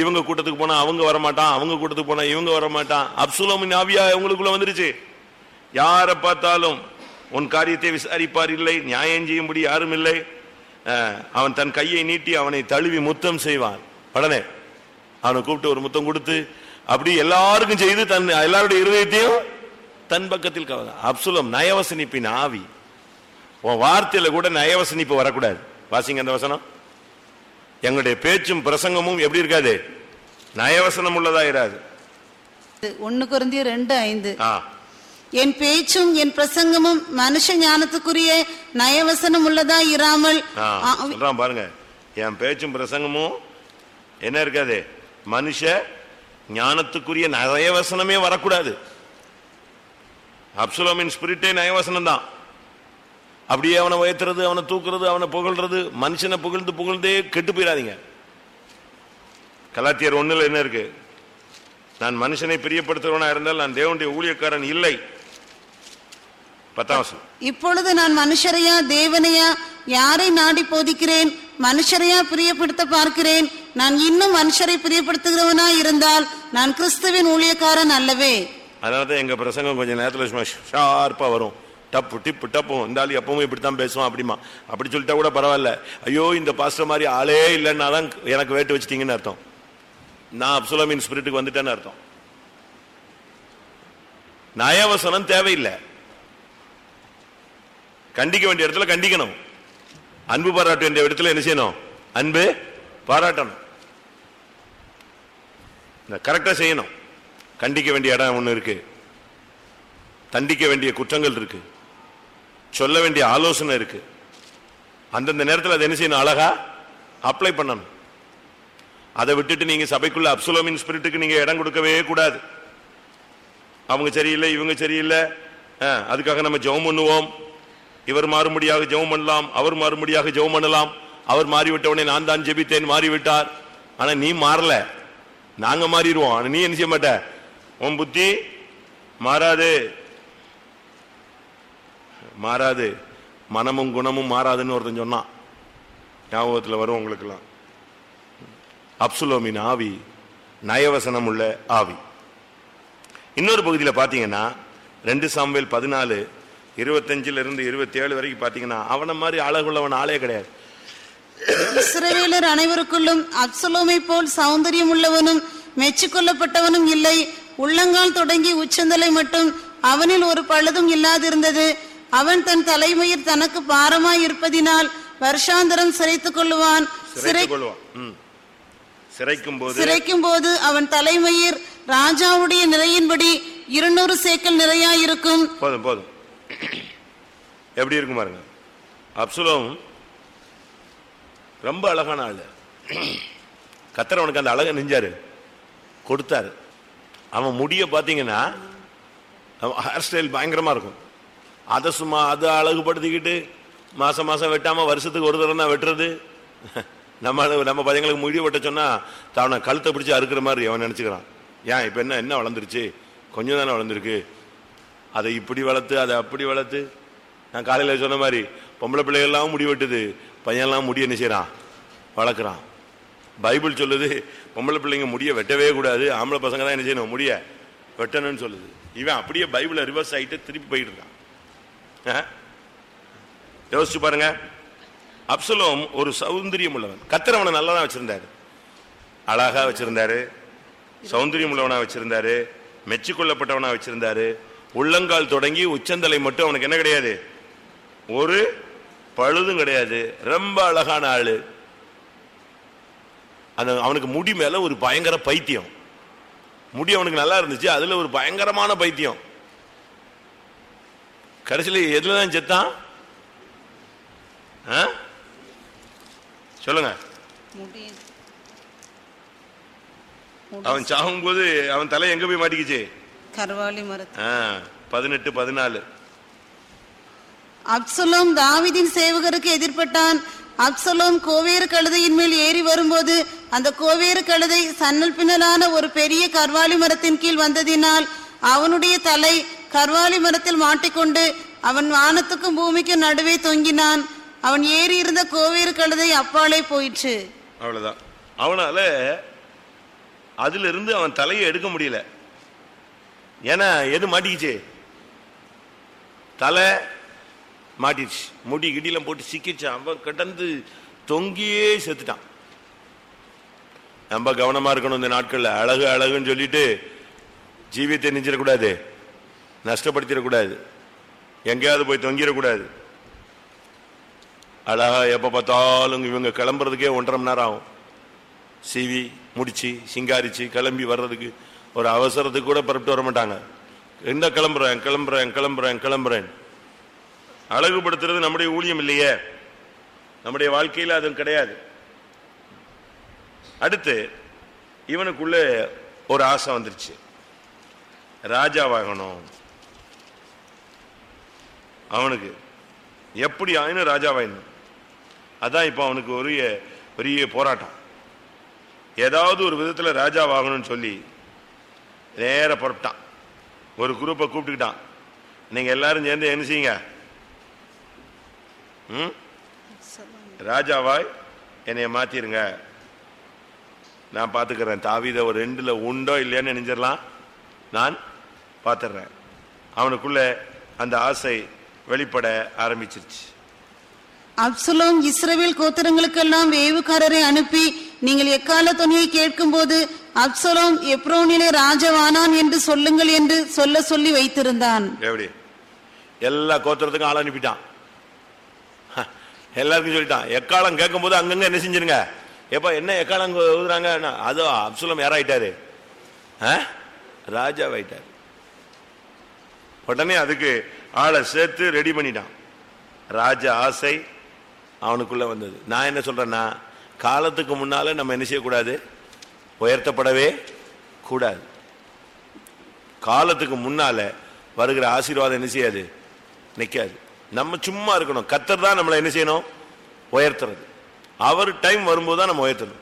இவங்க கூட்டத்துக்கு போனா அவங்க வர மாட்டான் அவங்க கூட்டத்துக்கு போனா இவங்க வர மாட்டான் அப்சுலமின் ஆவியா உங்களுக்குள்ள வந்துருச்சு. யாரை பார்த்தாலும் உன் காரியத்தை விசாரிப்பார் இல்லை நியாயம் செய்யும்படி யாரும் இல்லை. அவன் தன் கையை நீட்டி அவனை தழுவி முத்தம் செய்வான். உடனே அவனை கூப்பிட்டு ஒரு முத்தம் கொடுத்து அப்படி எல்லாருக்கும் செய்து தன் எல்லாருடைய இருதயத்தையும் தன் பக்கத்தில் கவலை அப்சுலம் நயவசனிப்பின் ஆவி. உன் வார்த்தையில கூட நயவசனிப்பு வரக்கூடாது. வாசிங்க அந்த வசனம். எங்களுடைய பேச்சும் பிரசங்கமும் எப்படி இருக்காது? நயவசனம் உள்ளதா இராது.
ஒன்னு குருந்திய ரெண்டு ஐந்து. என் பேச்சும் என் பிரசங்கமும் மனுஷ ஞானத்துக்குரிய நயவசனம் உள்ளதா இராமல்
சொல்றான் பாருங்க. என் பேச்சும் பிரசங்கமும் என்ன இருக்காது? மனுஷ ஞானத்துக்குரிய நயவசனமே வரக்கூடாது. அப்சுலமின் ஸ்பிரிட்டே நயவசனம் தான் அப்படியே அவனை உயர்த்துறது அவனை தூக்குறது அவனை புகழ்றது மனுஷனை புகழ்ந்து புகழ்ந்தே கெட்டு போயிடாதீங்க. கலாத்தியர் ஒண்ணுல என்ன இருக்கு? நான் மனுஷனை பிரியப்படுத்துறவனா இருந்தால் நான் தேவனுடைய ஊழியக்காரன் இல்லை. பத்தாம்
இப்பொழுது நான் மனுஷரையா தேவனையா யாரை நாடி போதிக்கிறேன்? மனுஷரையா பிரியப்படுத்த பார்க்கிறேன்? நான் இன்னும் மனுஷரை பிரியப்படுத்துகிறவனா இருந்தால் நான் கிறிஸ்துவின் ஊழியக்காரன் அல்லவே.
அதனால தான் எங்க பிரசங்கம் கொஞ்சம் நேரத்தில் சும்மா ஷார்ப்பா வரும். டப்பு டிப்பு டப்பும் இந்த ஆள் எப்பவும் இப்படித்தான் பேசுவான் அப்படிமா அப்படி சொல்லிட்டா கூட பரவாயில்ல. ஐயோ இந்த பாஸ்டர் மாதிரி ஆளே இல்லைன்னா தான் எனக்கு வேட்டு வச்சிட்டீங்கன்னு அர்த்தம். நான் அப்சுலமின் ஸ்பிரிட்டுக்கு வந்துட்டேன்னு அர்த்தம். நயவசனம் தேவையில்லை. கண்டிக்க வேண்டிய இடத்துல கண்டிக்கணும். அன்பு பாராட்ட வேண்டிய இடத்துல என்ன செய்யணும்? அன்பு பாராட்டணும். கரெக்டா செய்யணும். கண்டிக்க வேண்டிய இடம் ஒன்று இருக்கு. தண்டிக்க வேண்டிய குற்றங்கள் இருக்கு. சொல்ல வேண்டிய ஆலோசனை இருக்கு. அந்தந்த நேரத்தில் அதை என்ன செய்யணும்? அழகா அப்ளை பண்ணணும். அதை விட்டுட்டு நீங்க சபைக்குள்ள அப்சுலமின் ஸ்பிரிட்டுக்கு நீங்க இடம் கொடுக்கவே கூடாது. அவங்க சரியில்லை இவங்க சரியில்லை. அதுக்காக நம்ம ஜெபம் பண்ணுவோம். இவர் மாறுபடியாக ஜெபம் பண்ணலாம் அவர் மாறுபடியாக ஜெபம் பண்ணலாம். அவர் மாறிவிட்டவனே நான் தான் ஜெபித்தேன் மாறிவிட்டார். ஆனா நீ மாறல. நாங்க மாறிடுவோம். ஆனா நீ என்ன செய்ய மாட்ட? உன் புத்தி மாறாது. மாறாது. மனமும் குணமும் மாறாதுன்னு ஒருத்தன் சொன்னான். ஞாபகத்தில் வரும் உங்களுக்கெல்லாம். அப்சுலோமின் ஆவி நயவசனம் உள்ள ஆவி. இன்னொரு பகுதியில் பார்த்தீங்கன்னா ரெண்டு சாம்பல் பதினாலு இருபத்தஞ்சுல இருந்து இருபத்தி ஏழு வரைக்கும் பார்த்தீங்கன்னா அவனை மாதிரி அழகுள்ளவன் ஆளே கிடையாது.
இஸ்ரவேலர் அனைவருக்குள்ளும் அப்சலோமை போல் சௌந்தரியம் உள்ளவனும் மெச்சுக்கொள்ளப்பட்டவனும் இல்லை. உள்ளங்கால் தொடங்கி உச்சந்தலை மட்டும் அவனில் ஒரு பழுதும் இல்லாதிருந்தது. அவன் தன் தலைமயிர் தனக்கு பாரமாய் இருப்பதினால் வருஷாந்தரம் சிரைத்துக் கொள்ளுவான். சிறை
சிறைத்துக். சிறைக்கும் போது
சிரைக்கும் போது அவன் தலைமயிர் ராஜாவுடைய நிறையின்படி இருநூறு சேக்கல் நிறையாயிருக்கும்.
போதும் போதும். எப்படி இருக்கும் பாருங்க. அப்சுலம் ரொம்ப அழகான ஆள். கத்தர் அவனுக்கு அந்த அழகை நெஞ்சாரு. கொடுத்தாரு. அவன் முடிய பார்த்தீங்கன்னா ஹேர் ஸ்டைல் பயங்கரமாக இருக்கும். அதை சும்மா அதை அழகுபடுத்திக்கிட்டு மாதம் மாதம் வெட்டாமல் வருஷத்துக்கு ஒரு தடவை தான் வெட்டுறது. நம்ம நம்ம பையங்களுக்கு முடி வெட்ட சொன்னால் தவனை கழுத்தை பிடிச்சி அறுக்கிற மாதிரி அவன் நினச்சிக்கிறான். ஏன் இப்போ என்ன என்ன வளர்ந்துருச்சு? கொஞ்சம் தானே வளர்ந்துருக்கு. அதை இப்படி வளர்த்து அதை அப்படி வளர்த்து. நான் காலையில் சொன்ன மாதிரி பொம்பளை பிள்ளைகள்லாம் முடி வெட்டுது. பையன்லாம் முடி என்ன செய்கிறான் வளர்க்குறான். பைபிள் சொல்லுது பொம்பளை பிள்ளைங்க முடிய வெட்டவே கூடாது. ஆம்பளை பசங்க தான் என்ன செய்யணும்? முடிய வெட்டணும்னு சொல்லுது. இவன் அப்படியே பைபிளை ரிவர்ஸ் ஆகிட்டு திருப்பி போயிட்டு இருக்கான். ஆ? யோசிச்சு பாருங்க. அப்சலோம் ஒரு சௌந்தரியம் உள்ளவன். கத்தர் அவனை நல்லா தான் வச்சிருந்தாரு. அழகா வச்சிருந்தாரு. சௌந்தரியம் உள்ளவனா வச்சிருந்தாரு. மெச்சிக்கொள்ளப்பட்டவனா வச்சிருந்தாரு. உள்ளங்கால் தொடங்கி உச்சந்தலை மட்டும் அவனுக்கு என்ன கிடையாது? ஒரு பழுதும் கிடையாது. ரொம்ப அழகான ஆளு. அந்த அவனுக்கு முடி மேல ஒரு பயங்கர பைத்தியம். முடி அவனுக்கு நல்லா இருந்துச்சு. அதுல ஒரு பயங்கரமான பைத்தியம். கடைசியில் எதுல தான் செத்தான்? சொல்லுங்க. அவன் சாகும்போது அவன் தலை எங்க போய் மாட்டிக்கிச்சு?
கர்வாலி மரத்து
பதினெட்டு பதினாலு.
அப்சலோம் தாவீதின் சேவகருக்கு எதிர்ப்பட்டான். அப்சலோம் கோவேறு கழுதையின் மேல் ஏறி வரும்போது அந்த கோவேறு கழுதை சன்னல் பின்னலான ஒரு பெரிய கர்வாலி மரத்தின் கீழ் வந்ததினால் அவனுடைய தலை கர்வாலி மரத்தில் மாட்டிக்கொண்டு அவன் வானத்துக்கும் பூமிக்கும் நடுவே தொங்கினான். அவன் ஏறி இருந்த கோவேறு கழுதை அப்பாலே போயிற்று.
அவ்வளவுதான். அவனால அதுல இருந்து அவன் தலையை எடுக்க முடியல. ஏன்னா எது மாட்டிக்கிச்சு? தலை மாட்டிடுச்சு. முடி கிடிலாம் போட்டு சிக்கிச்சு அவன் கிடந்து தொங்கியே செத்துட்டான். ரொம்ப கவனமா இருக்கணும் இந்த நாட்கள்ல. அழகு அழகுன்னு சொல்லிட்டு ஜீவியத்தை நெஞ்சிடக்கூடாது. நஷ்டப்படுத்திடக்கூடாது. எங்கேயாவது போய் தொங்கிடக்கூடாது. அழகா எப்ப பார்த்தாலும் இவங்க கிளம்புறதுக்கே ஒன்றரை மணி நேரம் ஆகும். சீவி முடிச்சு சிங்காரிச்சு கிளம்பி வர்றதுக்கு ஒரு அவசரத்துக்கு கூட புறப்பட்டு வர மாட்டாங்க. எந்த கிளம்புறேன் கிளம்புறேன் கிளம்புறேன் கிளம்புறேன். அழகுபடுத்துறது நம்முடைய ஊழியம் இல்லையே. நம்முடைய வாழ்க்கையில் அதுவும் கிடையாது. அடுத்து இவனுக்குள்ள ஒரு ஆசை வந்துருச்சு. ராஜாவாகணும் அவனுக்கு எப்படி ஆயினும் ராஜாவாயினும் அதான் இப்போ அவனுக்கு ஒரு பெரிய போராட்டம். ஏதாவது ஒரு விதத்தில் ராஜாவாகணும்னு சொல்லி நேராக புறப்பட்டான். ஒரு குரூப்பை கூப்பிட்டுக்கிட்டான். நீங்கள் எல்லாரும் சேர்ந்து என்ன செய்யுங்க? ம்? ராஜாவாய் என்னைய மாத்திருங்க. நான் பார்த்துக்கிறேன் தாவித ஒரு ரெண்டுல உண்டோ இல்லையான்னு நினைஞ்சிடலாம். நான் பார்த்துடுறேன் அவனுக்குள்ள அந்த ஆசை வெளிப்பட ஆரம்பிச்சிருச்சு.
அப்சலோம் இஸ்ரவேல் கோத்திரங்களுக்கெல்லாம் வேவுக்காரரை அனுப்பி நீங்கள் எக்கால துணியை கேட்கும் போது அப்சலோம் எப்ரோனிலே ராஜவானான் என்று சொல்லுங்கள் என்று சொல்ல சொல்லி வைத்திருந்தான்.
எப்படி? எல்லா கோத்திரத்துக்கும் ஆள் அனுப்பிட்டான். எல்லாருக்கும் சொல்லிட்டான். எக்காலம் கேட்கும்போது அங்கங்க என்ன செஞ்சிருங்க? எப்ப என்ன எக்காலம் எழுதுறாங்க? அதோ அப்சுலம் யாராயிட்டாரு? ஆ? ராஜாவாயிட்டாரு. உடனே அதுக்கு ஆளை சேர்த்து ரெடி பண்ணிட்டான். ராஜ ஆசை அவனுக்குள்ள வந்தது. நான் என்ன சொல்றேன்னா காலத்துக்கு முன்னால நம்ம என்ன செய்யக்கூடாது? உயர்த்தப்படவே கூடாது. காலத்துக்கு முன்னால வருகிற ஆசீர்வாதம் என்ன செய்யாது? நிற்காது நம்ம சும்மா இருக்கணும். கத்தர் தான் நம்மளை என்ன செய்யணும்? உயர்த்துறது. அவர் டைம் வரும்போது தான் நம்ம உயர்த்தணும்.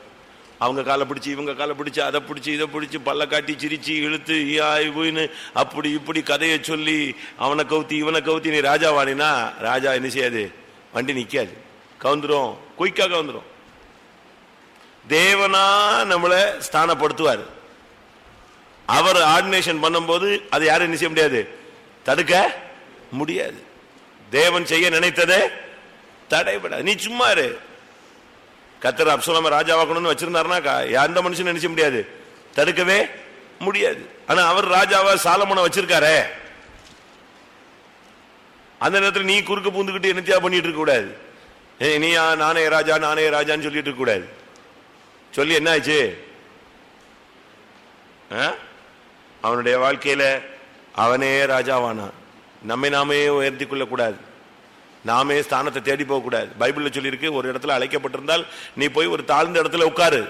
அவங்க காலை பிடிச்சி இவங்க காலை பிடிச்சி அதை பிடிச்சி இதை பிடிச்சி பல்ல காட்டி சிரிச்சு இழுத்து இன்னு அப்படி இப்படி கதையை சொல்லி அவனை கவுத்தி இவனை கவுத்தி நீ ராஜா வாடினா ராஜா என்ன செய்யாது? வண்டி நிற்காது கவுந்துரும் குயிக்கா கவுந்துரும் தேவனா நம்மளை ஸ்தானப்படுத்துவார். அவர் ஆர்டினேஷன் பண்ணும்போது அது யாரும் என்ன செய்ய முடியாது? தடுக்க முடியாது. தேவன் செய்ய நினைத்ததே தடைபடாது. நீ சும்மா இரு. கத்தர் அப்சலாம ராஜாவாக்கணும்னு வச்சிருந்தாருனாக்கா எந்த மனுஷன் நினைச்ச முடியாது? தடுக்கவே முடியாது. ஆனா அவர் ராஜாவா சாலமனை வச்சிருக்காரே. அந்த நேரத்தில் நீ குறுக்க பூந்துக்கிட்டு என்னத்தியா பண்ணிட்டு இருக்க கூடாது? ஏய், நீயா நானே ராஜா நானே ராஜான்னு சொல்லிட்டு கூடாது. சொல்லி என்ன ஆச்சு? ஆ? அவனுடைய வாழ்க்கையில அவனே ராஜாவானான் நம்மை நாமே உயர்த்தி கொள்ளக்கூடாது நாமே ஸ்தானத்தை தேடி போகக்கூடாது பைபிளில் சொல்லியிருக்கு ஒரு இடத்துல அழைக்கப்பட்டிருந்தால் நீ போய் ஒரு தாழ்ந்த இடத்துல உட்காரு.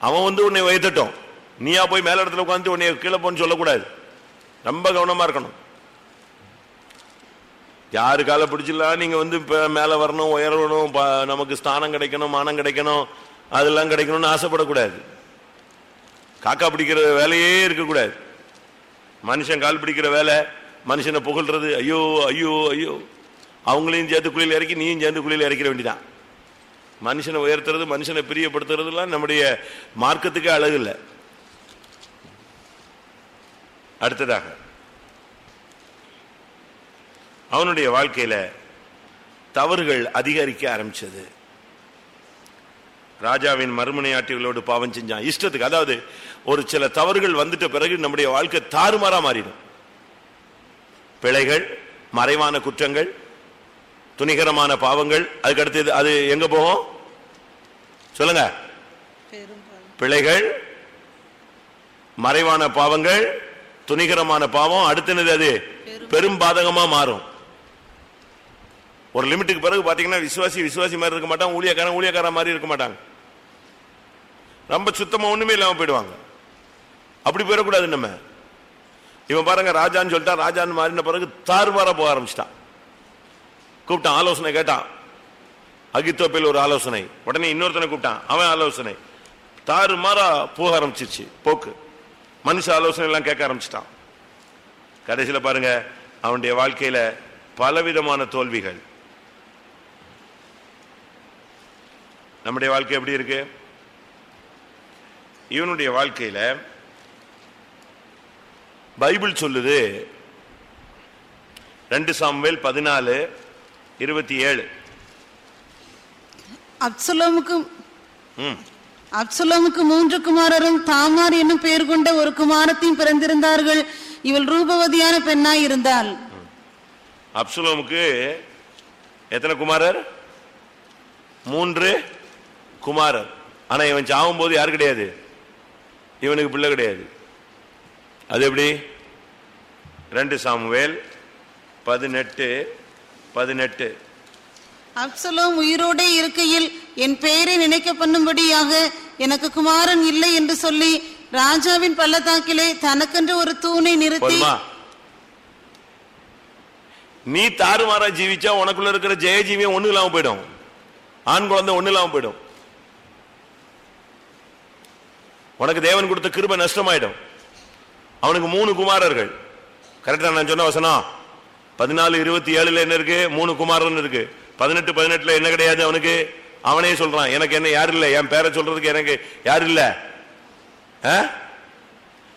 அவன் வந்து உன்னை உயர்த்தட்டும். நீயா போய் மேல இடத்துல உட்காந்து உன்னை கீழே போன்னு சொல்லக்கூடாது. ரொம்ப கவனமாக இருக்கணும். யாரு காலை பிடிச்சிடலாம் நீங்கள் வந்து இப்போ மேலே வரணும் உயரணும் நமக்கு ஸ்தானம் கிடைக்கணும் மானம் கிடைக்கணும் அதெல்லாம் கிடைக்கணும்னு ஆசைப்படக்கூடாது. காக்கா பிடிக்கிற வேலையே இருக்கக்கூடாது. மனுஷன் கால் பிடிக்கிற வேலை மனுஷனை புகழ்றது ஐயோ ஐயோ ஐயோ. அவங்களையும் சேர்த்து குழியில் இறக்கி நீயும் சேர்ந்து குழியில் இறக்கிற வேண்டியதான் மனுஷனை உயர்த்துறது மனுஷனை பிரியப்படுத்துறதுலாம் நம்முடைய மார்க்கத்துக்கு அழகு இல்லை. அடுத்ததாக அவனுடைய வாழ்க்கையில தவறுகள் அதிகரிக்க ஆரம்பிச்சது. ராஜாவின் மறுமனையாட்டிகளோடு பாவம் செஞ்சான். இஷ்டத்துக்கு அதாவது ஒரு சில தவறுகள் வந்துட்ட பிறகு நம்முடைய வாழ்க்கை தாறுமாறா மாறிடும். பிழைகள் மறைவான குற்றங்கள் துணிகரமான பாவங்கள் அதுக்கு அடுத்தது அது எங்க போகும்? சொல்லுங்க. பிழைகள் மறைவான பாவங்கள் துணிகரமான பாவம் அடுத்தது அது? பெரும் பாதகமா மாறும். ஒரு லிமிட்டுக்கு பிறகு பார்த்தீங்கன்னா விசுவாசி விசுவாசி மாதிரி இருக்க மாட்டாங்க ஊழியக்காரன் ஊழியக்காரன் மாதிரி இருக்க மாட்டாங்க. ரொம்ப சுத்தமாக ஒன்றுமே இல்லாமல் போயிடுவாங்க. அப்படி போயிடக்கூடாது நம்ம. இவன் பாருங்க ராஜான்னு சொல்லிட்டா ராஜான்னு மாறின பிறகு தாறுமாற போக ஆரம்பிச்சிட்டான். கூப்பிட்டான் ஆலோசனை கேட்டான். அகித்தோப்பில் ஒரு ஆலோசனை. உடனே இன்னொருத்தனை கூப்பிட்டான் அவன் ஆலோசனை. தாறுமாறா போக ஆரம்பிச்சிருச்சு போக்கு. மனுஷ ஆலோசனை எல்லாம் கேட்க ஆரம்பிச்சிட்டான். கடைசியில பாருங்க அவனுடைய வாழ்க்கையில் பலவிதமான தோல்விகள். நம்முடைய வாழ்க்கை எப்படி இருக்கு? இவனுடைய வாழ்க்கையில பைபிள் சொல்லுது ரெண்டு சாமுவேல் பதினாலு இருபத்தி ஏழு.
அப்சலோமுக்கு அப்சலோமுக்கு மூன்று குமாரரும் தாமார் என்னும் பெயர் கொண்ட ஒரு குமாரத்தையும் பிறந்திருந்தார்கள். இவள் ரூபவதியான பெண்ணாய் இருந்தாள்.
அப்சுலோமுக்கு எத்தனை குமாரர்? மூன்று. குமாரர் ஆனா இவன் சாவும் போது யார் கிடையாது? இவனுக்கு பிள்ளை கிடையாது. அது எப்படி? ரெண்டு சாமுவேல் பதினெட்டு பதினெட்டு.
அப்சலோம் உயிரோடே இருக்கையில் என் பெயரை நினைக்க பண்ணும்படியாக எனக்கு குமாரன் இல்லை என்று சொல்லி ராஜாவின் பள்ளத்தாக்கிலே தனக்கென்று ஒரு தூணை நிறுத்தி
நீ தாறுமாறா ஜீவிச்சா உனக்குள்ள இருக்கிற ஜெயஜீவியம் ஒண்ணு இல்லாம போயிடும். ஆண் குழந்தை ஒண்ணு இல்லாம போயிடும். உனக்கு தேவன் கொடுத்த கிருபை நஷ்டமாயிடும். அவனுக்கு மூணு குமாரர்கள். கரெக்டா நான் சொன்ன வசனம்? பதினாலு இருபத்தி ஏழுல என்ன இருக்கு? மூணு குமாரன் இருக்கு. பதினெட்டு பதினெட்டுல என்ன கிடையாது அவனுக்கு? அவனே சொல்றான் எனக்கு என்ன யாரு இல்லை? என் பேரை சொல்றதுக்கு எனக்கு யாரு இல்ல? ஆ?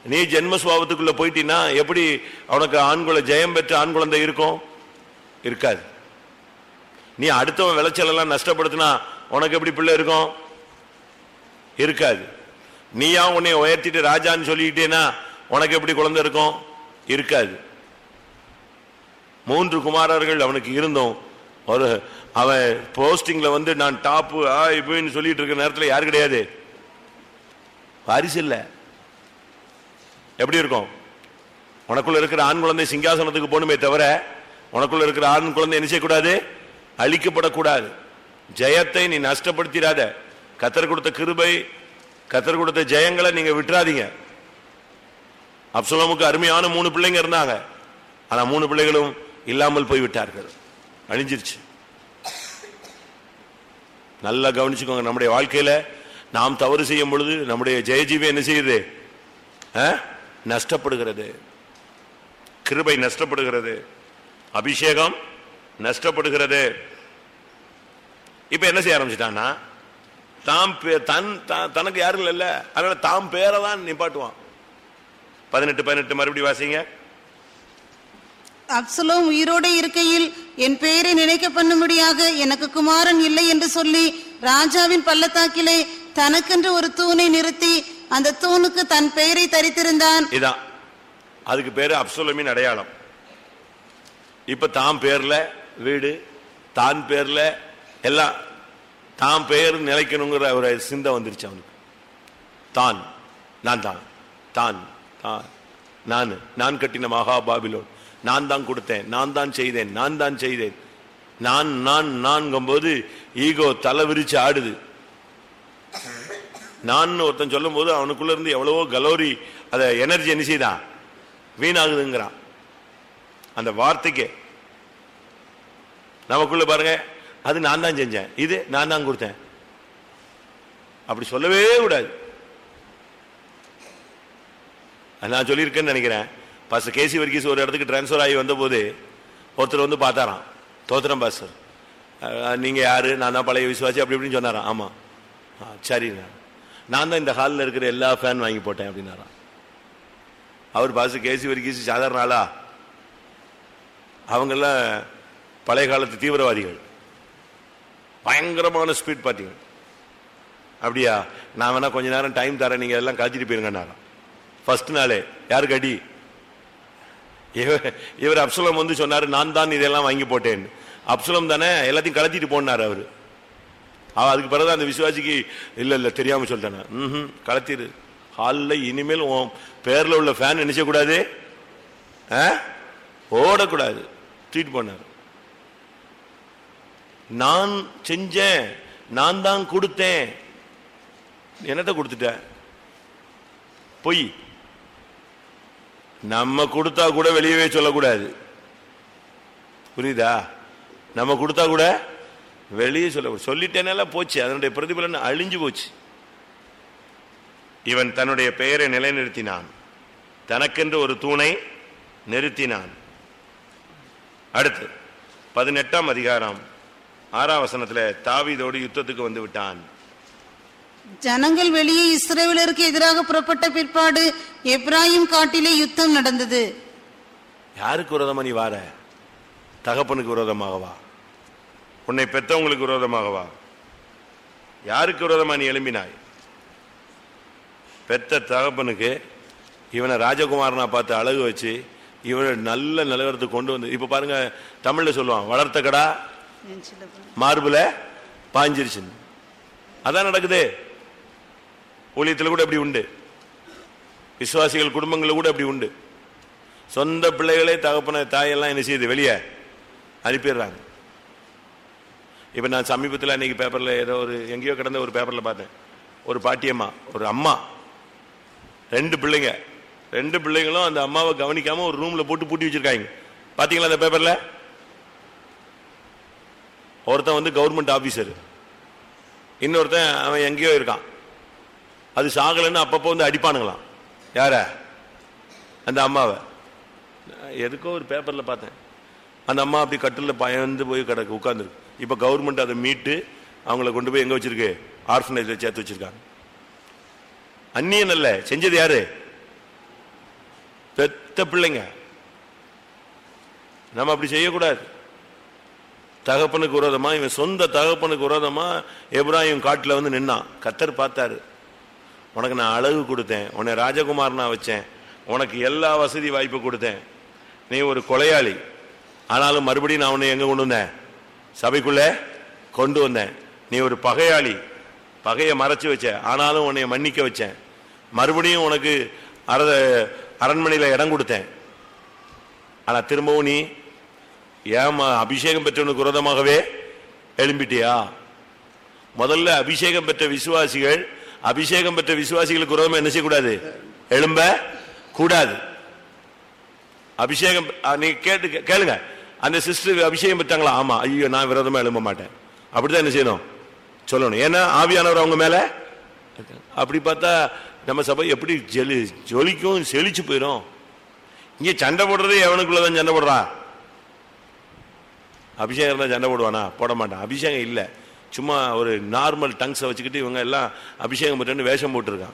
நீ ஜென்மஸ்வாபத்துக்குள்ள போயிட்டீன்னா எப்படி அவனுக்கு ஆண் குழந்தை ஜெயம் பெற்ற ஆண் குழந்தை இருக்கும்? இருக்காது. நீ அடுத்தவன் விளைச்சல் எல்லாம் நஷ்டப்படுத்தினா உனக்கு எப்படி பிள்ளை இருக்கும்? இருக்காது. நீயா உன்னை உயர்த்திட்டு ராஜான்னு சொல்லிக்கிட்டேனா உனக்கு எப்படி குழந்தை இருக்கும்? இருக்காது. மூன்று குமாரர்கள் அவனுக்கு இருந்தோம். ஒரு அவன் போஸ்டிங்ல வந்து நான் டாப்பு ஆ இப்படின்னு சொல்லிட்டு இருக்க நேரத்தில் யாரு கிடையாது? வாரிசு இல்லை. எப்படி இருக்கும்? உனக்குள்ள இருக்கிற ஆண் குழந்தை சிங்காசனத்துக்கு போகணுமே தவிர உனக்குள்ள இருக்கிற ஆண் குழந்தை என்ன செய்யக்கூடாது? அழிக்கப்படக்கூடாது. ஜெயத்தை நீ நஷ்டப்படுத்திடாத. கத்தர் கொடுத்த கிருபை கத்தர் கொடுத்த ஜெயங்களை நீங்க விட்டுறாதீங்க. அப்சலோமுக்கு அருமையான மூணு பிள்ளைங்க இருந்தாங்க. ஆனா மூணு பிள்ளைகளும் இல்லாமல் போய் விட்டார்கள் அழிஞ்சிருச்சு. நல்லா கவனிச்சுக்கோங்க நம்முடைய வாழ்க்கையில நாம் தவறு செய்யும் பொழுது நம்முடைய ஜெயஜீவி என்ன செய்யுது? ஆ? நஷ்டப்படுகிறது. கிருபை நஷ்டப்படுகிறது. அபிஷேகம் நஷ்டப்படுகிறது. இப்ப என்ன செய்ய ஆரம்பிச்சிட்டான்னா தாம் தன் தனக்கு யாரும் இல்ல அதனால தாம் பேரை தான் நிப்பாட்டுவான். பதினெட்டு பதினெட்டு மறுபடியும் வாசிங்க.
அப்சலோம் உயிரோடே இருக்கையில் என் பெயரை நினைக்க பண்ணும்படியாக எனக்கு குமாரன் இல்லை என்று சொல்லி ராஜாவின் பள்ளத்தாக்கிலே தனக்கென்று ஒரு தூணை நிறுத்தி அந்த தூணுக்கு தன் பெயரை தரித்திருந்தான்.
இதான். அதுக்கு பேரு அப்சலமின் அடையாளம். இப்ப தாம் பேர்ல வீடு தான் பேர்ல எல்லாம் தான் பெயர் நிலைக்கணுங்கிற ஒரு சிந்தை வந்துருச்சு அவனுக்கு. தான் நான் தான். தான் தான். நான் நான் கட்டின மகா பாபிலோன். நான் தான் கொடுத்தேன் நான் தான் செய்தேன் நான் தான் செய்தேன். நான் நான் நான்கும்போது ஈகோ தலை விரிச்சு ஆடுது. நான் ஒருத்தன் சொல்லும் போது அவனுக்குள்ள இருந்து எவ்வளவோ கலோரி அத எனர்ஜி என்ன செய்தான் வீணாகுதுங்கிறான். அந்த வார்த்தைக்கு. நமக்குள்ள பாருங்க அது நான் தான் செஞ்சேன். இது நான் தான் கொடுத்தேன். அப்படி சொல்லவே கூடாது. நான் சொல்லியிருக்கேன்னு நினைக்கிறேன். பாஸ்டர் கேசி வர்கீஸ் ஒரு இடத்துக்கு டிரான்ஸ்ஃபர் ஆகி வந்தபோது ஒருத்தர் வந்து பார்த்தாராம். தோத்திரம் பாஸ்டர். சார் நீங்கள் யாரு? நான் தான் பழைய விசுவாசி அப்படி இப்படின்னு சொன்னாராம். ஆமாம் ஆ, சரிண்ணா நான். தான் இந்த ஹாலில் இருக்கிற எல்லா ஃபேன் வாங்கி போட்டேன் அப்படின்னாராம். அவர் பாஸ்டர் கேசி வர்கீஸ் சாதாரண ஆளா? அவங்கெல்லாம் பழைய காலத்து தீவிரவாதிகள். பயங்கரமான ஸ்பீட் பார்த்தீங்க அப்படியா? நான் வேணா கொஞ்ச நேரம் டைம் தரேன். நீங்க எல்லாம் காத்திட்டு போயிருங்கன்னாராம் ஃபர்ஸ்ட் நாளே யாருக்கு அடி? இவர் இவர் அப்சலம் வந்து சொன்னாரு நான் தான் இதெல்லாம் வாங்கி போட்டேன். அப்சலம் தானே எல்லாத்தையும் கலத்திட்டு போனார் அவர். அவ அதுக்கு பிறகு அந்த விசுவாசிக்கு இல்லை இல்லை தெரியாம சொல்லிட்டேன் ம் கலத்திரு. ஹாலில் இனிமேல் உன் பேரில் உள்ள ஃபேன் நினைச்சக்கூடாது. ஆ? ஓடக்கூடாது. தூக்கிட்டு போனார். நான் செஞ்சேன் நான் தான் கொடுத்தேன். என்னத்தை கொடுத்துட்ட? பொய். நம்ம கொடுத்தா கூட வெளியவே சொல்லக்கூடாது. புரியுதா? நம்ம கொடுத்தா கூட வெளியே சொல்ல சொல்லிட்டேனால போச்சு. அதனுடைய பிரதிபலன் அழிஞ்சு போச்சு. இவன் தன்னுடைய பெயரை நிலைநிறுத்தினான். தனக்கென்று ஒரு தூணை நிறுத்தினான். அடுத்து பதினெட்டாம் அதிகாரம். ஆறாம் வசனத்துல தாவீதோடு யுத்தத்துக்கு வந்து விட்டான்.
ஜனங்கள் வெளியே இஸ்ரவேலருக்கு எதிராக புறப்பட்ட பிற்பாடு எப்ராயிம் காட்டிலே யுத்தம் நடந்தது.
யாருக்கு விரோதமா நீ வார? தகப்பனுக்கு விரோதமாகவா உன்னை பெத்தவங்களுக்கு விரோதமாகவா யாருக்கு விரோதமா நீ எழும்பினாய்? பெத்த தகப்பனுக்கு இவனை ராஜகுமாரனா பார்த்து அழகு வச்சு இவனை நல்ல நிலவரத்துக்கு கொண்டு வந்து இப்ப பாருங்க தமிழ்ல சொல்லுவான் வளர்த்த கடா மார்புல பாஞ்சிருச்சு அதான் நடக்குது. ஊழியத்தில் கூட அப்படி உண்டு. விசுவாசிகள் குடும்பங்களில் கூட அப்படி உண்டு. சொந்த பிள்ளைகளே தகப்பன தாயெல்லாம் என்ன செய்யுது? வெளியே அனுப்பிடுறாங்க. இப்போ நான் சமீபத்தில் அன்னைக்கு பேப்பரில் ஏதோ ஒரு எங்கேயோ கிடந்த ஒரு பேப்பரில் பார்த்தேன். ஒரு பாட்டியம்மா ஒரு அம்மா. ரெண்டு பிள்ளைங்க. ரெண்டு பிள்ளைங்களும் அந்த அம்மாவை கவனிக்காமல் ஒரு ரூமில் போட்டு பூட்டி வச்சுருக்காங்க. பார்த்தீங்களா அந்த பேப்பரில்? ஒருத்தன் வந்து கவர்மெண்ட் ஆஃபீஸர் இன்னொருத்தன் அவன் எங்கேயோ இருக்கான். அது சாகலைன்னு அப்பப்போ வந்து அடிப்பானுங்களாம். யார? அந்த அம்மாவை. எதுக்கோ ஒரு பேப்பரில் பார்த்தேன். அந்த அம்மா அப்படி கட்டில் பயந்து போய் கிடக்கு உட்காந்துருக்கு இப்போ கவர்மெண்ட் அதை மீட்டு அவங்கள கொண்டு போய் எங்கே வச்சுருக்கு? ஆர்ஃபனேஜில் சேர்த்து வச்சுருக்காங்க. அந்நியன் அல்ல. செஞ்சது யாரு? பெத்த பிள்ளைங்க. நம்ம அப்படி செய்யக்கூடாது. தகப்பனுக்கு விரோதமா இவன் சொந்த தகப்பனுக்கு உரதமா எப்ராஹிம் காட்டில் வந்து நின்னான். கத்தர் பார்த்தாரு. உனக்கு நான் அழகு கொடுத்தேன். உன்னை ராஜகுமாரனா வச்சேன். உனக்கு எல்லா வசதி வாய்ப்பு கொடுத்தேன். நீ ஒரு கொலையாளி. ஆனாலும் மறுபடியும் நான் உன்னை எங்க கொண்டு வந்தேன்? சபைக்குள்ளே கொண்டு வந்தேன். நீ ஒரு பகையாளி. பகையை மறைச்சு வச்ச. ஆனாலும் உன்னை மன்னிக்க வச்சேன். மறுபடியும் உனக்கு அர அரண்மனையில் இடம் கொடுத்தேன். ஆனால் திரும்பவும் நீ ஏமா அபிஷேகம் பெற்றவனுக்கு விரோதமாகவே எழும்பிட்டியா? முதல்ல அபிஷேகம் பெற்ற விசுவாசிகள் அபிஷேகம் பெற்ற விசுவாசிகளுக்கு விரோதமா என்ன செய்யக்கூடாது? எழும்ப கூடாது. அபிஷேகம் அ, நீ கேட்டு கேளுங்க. அந்த சிஸ்டர் அபிஷேகம் பெற்றாங்களா? ஆமா. ஐயோ நான் விரோதமா எழும்ப மாட்டேன். அப்படிதான் என்ன செய்யணும்? சொல்லணும். ஏன்னா ஆவியானவர் அவங்க மேல அப்படி பார்த்தா நம்ம சபை எப்படி ஜெலி ஜொலிக்கும் செழிச்சு போயிடும் இங்க சண்டை போடுறது எவனுக்குள்ளதான் சண்டை போடுறா? அபிஷேகம் தான் சண்டை போடுவானா? போட மாட்டான். அபிஷேகம் இல்லை. சும்மா ஒரு நார்மல் டங்ஸை வச்சுக்கிட்டு இவங்க எல்லாம் அபிஷேகம் பெற்று வேஷம் போட்டிருக்கான்.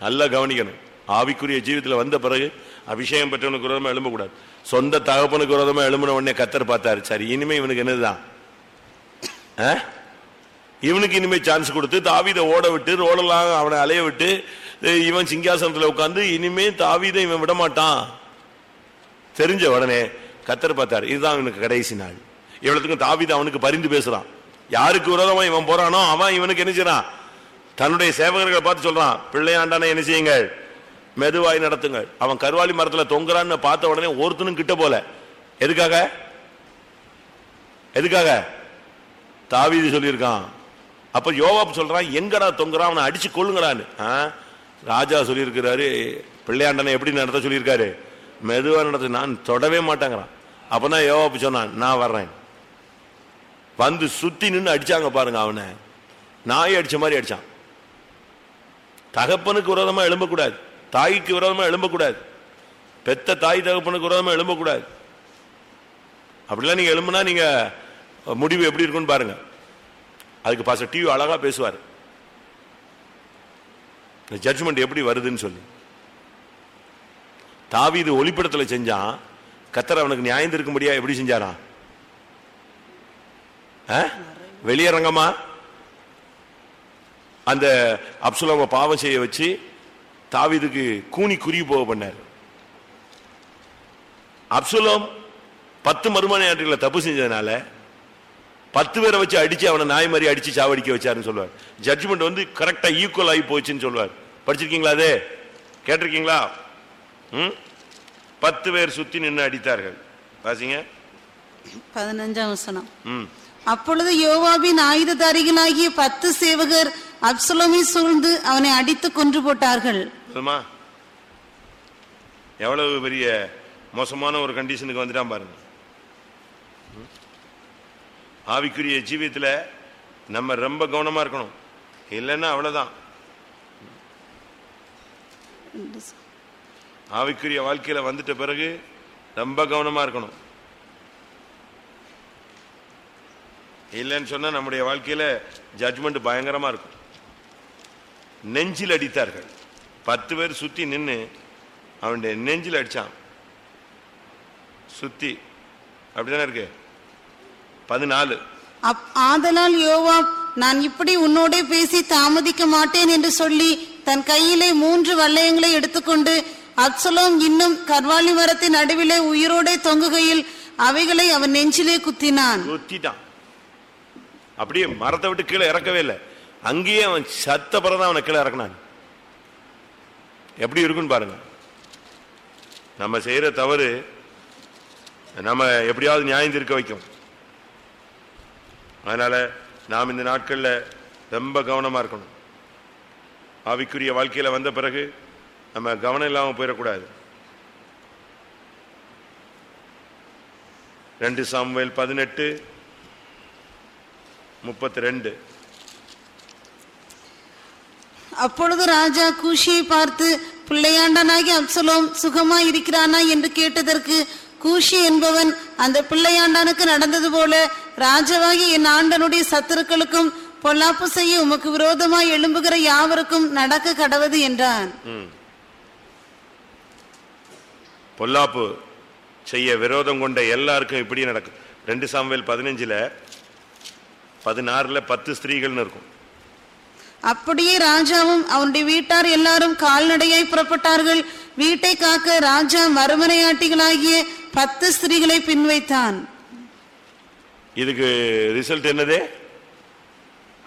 நல்லா கவனிக்கணும். ஆவிக்குரிய ஜீவித்தில் வந்த பிறகு அபிஷேகம் பெற்றவனுக்கு விரோதமாக எழும்பக்கூடாது. சொந்த தகப்பனுக்கு விரோதமாக எழும்பின உடனே கத்தர் பார்த்தாரு. சரி இனிமே இவனுக்கு என்னதுதான்? ஆ? இவனுக்கு இனிமேல் சான்ஸ் கொடுத்து தாவிதை ஓட விட்டு ரோடெல்லாம் அவனை அலைய விட்டு இவன் சிங்காசனத்துல உட்காந்து இனிமே தாவிதை இவன் விட மாட்டான் தெரிஞ்ச உடனே கத்தர் பார்த்தார் இதுதான் இவனுக்கு கடைசி நாள். இவ்வளவுக்கும் தாவித அவனுக்கு பரிந்து பேசுறான். யாருக்கு விரோதமா இவன் போறானோ அவன் இவனுக்கு என்ன செய்யறான்? தன்னுடைய சேவகர்களை பார்த்து சொல்றான் பிள்ளையாண்டான என்ன செய்யுங்கள்? மெதுவாய் நடத்துங்கள். அவன் கருவாளி மரத்துல தொங்குறான்னு பார்த்த உடனே ஒருத்தனும் கிட்ட போல. எதுக்காக? எதுக்காக? தாவிதி சொல்லியிருக்கான். அப்ப யோவாப் சொல்றான் எங்கடா தொங்குறான்? அவனை அடிச்சு கொள்ளுங்கடான்னு ஆ? ராஜா சொல்லியிருக்கிறாரு பிள்ளையாண்டனை எப்படி நடத்த சொல்லியிருக்காரு? மெதுவா நடத்த நான் தொடவே மாட்டேங்கிறான். அப்பதான் யோவாப் சொன்னான் நான் வர்றேன். வந்து சுத்தி நின்று அடிச்சாங்க பாருங்க அவனை. நாய் அடிச்ச மாதிரி அடிச்சான். தகப்பனுக்கு விரோதமா எழும்பக்கூடாது. தாய்க்கு விரோதமா எழும்பக்கூடாது. பெத்த தாய் தகப்பனுக்கு விரோதமா எழும்பக்கூடாது. அப்படிலாம் நீங்க எழும்புனா நீங்க முடிவு எப்படி இருக்கும்னு பாருங்க. அதுக்கு பாச டிவி அழகா பேசுவார். ஜட்ஜ்மெண்ட் எப்படி வருதுன்னு சொல்லி. தாவி இது ஒளிப்படத்தில் செஞ்சான். கத்தர் அவனுக்கு நியாயம் இருக்கும்படியா எப்படி செஞ்சாரா? ஆ? வெளியரங்கமா? அந்த அப்சுலாம பாவம் செய்ய வச்சு தாவிதுக்கு கூனி குருவி போக பண்ணார். அப்சுலம் பத்து மறுமனையாட்டிகளை தப்பு செஞ்சதுனால பத்து பேரை வச்சு அடிச்சு அவனை நாய் மாதிரி அடிச்சு சாவடிக்க வச்சாருன்னு சொல்லுவார். ஜட்ஜ்மெண்ட் வந்து கரெக்டா ஈக்குவல் ஆகி போச்சுன்னு சொல்லுவார். படிச்சிருக்கீங்களா அது? கேட்டிருக்கீங்களா? ம்? பத்து பேர் சுத்தி நின்று அடித்தார்கள். வாசிங்க.
பதினஞ்சாம் வசனம்.
ம்.
அப்பொழுது யோவாபின் ஆயுததாரிகளாகிய பத்து சேவகர் அப்சலோமை சூழ்ந்து அவனை அடித்து கொன்று போட்டார்கள்.
எவ்வளவு பெரிய மோசமான ஒரு கண்டிஷனுக்கு வந்துட்டான் பாருங்க? ஆவிக்குரிய ஜீவியத்துல நம்ம ரொம்ப கவனமா இருக்கணும். இல்லைன்னா அவ்வளவுதான். ஆவிக்குரிய வாழ்க்கையில வந்துட்ட பிறகு ரொம்ப கவனமா இருக்கணும். இல்லைன்னு சொன்னா நம்முடைய வாழ்க்கையில ஜட்ஜ்மெண்ட் பயங்கரமா இருக்கும். நெஞ்சில் அடித்தார்கள். பத்து பேர் சுத்தி நின்னு அவனுடைய நெஞ்சில் அடிச்சான். சுத்தி. அப்படிதானே இருக்கு? பதினாலு.
அப் ஆதலால் யோவாப் நான் இப்படி உன்னோட பேசி தாமதிக்க மாட்டேன் என்று சொல்லி தன் கையிலே மூன்று வல்லயங்களை எடுத்துக்கொண்டு அப்சலோம் இன்னும் கர்வாலி மரத்தின் நடுவிலே உயிரோடே தொங்குகையில் அவைகளை அவன் நெஞ்சிலே குத்தினான்.
குத்திட்டான். அப்படியே மரத்தை விட்டு கீழே இறக்கவே இல்லை. அங்கேயே அவன் சத்த பிறதான் அவனை கீழே இறக்குனான். எப்படி இருக்குன்னு பாருங்க. நம்ம செய்யற தவறு நம்ம எப்படியாவது நியாயம் தீர்க்க வைக்கும். அதனால நாம் இந்த நாட்கள்ல ரொம்ப கவனமா இருக்கணும். ஆவிக்குரிய வாழ்க்கையில வந்த பிறகு நம்ம கவனம் இல்லாம போயிடக்கூடாது. ரெண்டு சாமுவேல் பதினெட்டு முப்பத்தி ரெண்டு
அப்பொழுது ராஜா கூஷியை பார்த்து பிள்ளையாண்டனாகி அப்சலோம் சுகமாய் இருக்கிறானா? என்று கேட்டதற்கு கூஷி என்பவன் அந்த பிள்ளையாண்டானுக்கு நடந்தது போல ராஜாவாகி என் ஆண்டனுடைய சத்துருக்களுக்கும் பொல்லாப்பு செய்ய உமக்கு விரோதமாய் எழும்புகிற யாவருக்கும் நடக்க கடவது என்றான்.
பொல்லாப்பு செய்ய விரோதம் கொண்ட எல்லாருக்கும் இப்படி நடக்கும். ரெண்டு சாமுவேல் பதினஞ்சுல பதினாறுல பத்து ஸ்திரீகள்னு இருக்கும்.
அப்படியே ராஜாவும் அவனுடைய வீட்டார் எல்லாரும் கால்நடையாய் புறப்பட்டார்கள். வீட்டை காக்க ராஜா மறுமனையாட்டிகளாகிய பத்து ஸ்திரீகளை பின்வைத்தான்.
இதுக்கு ரிசல்ட் என்னது?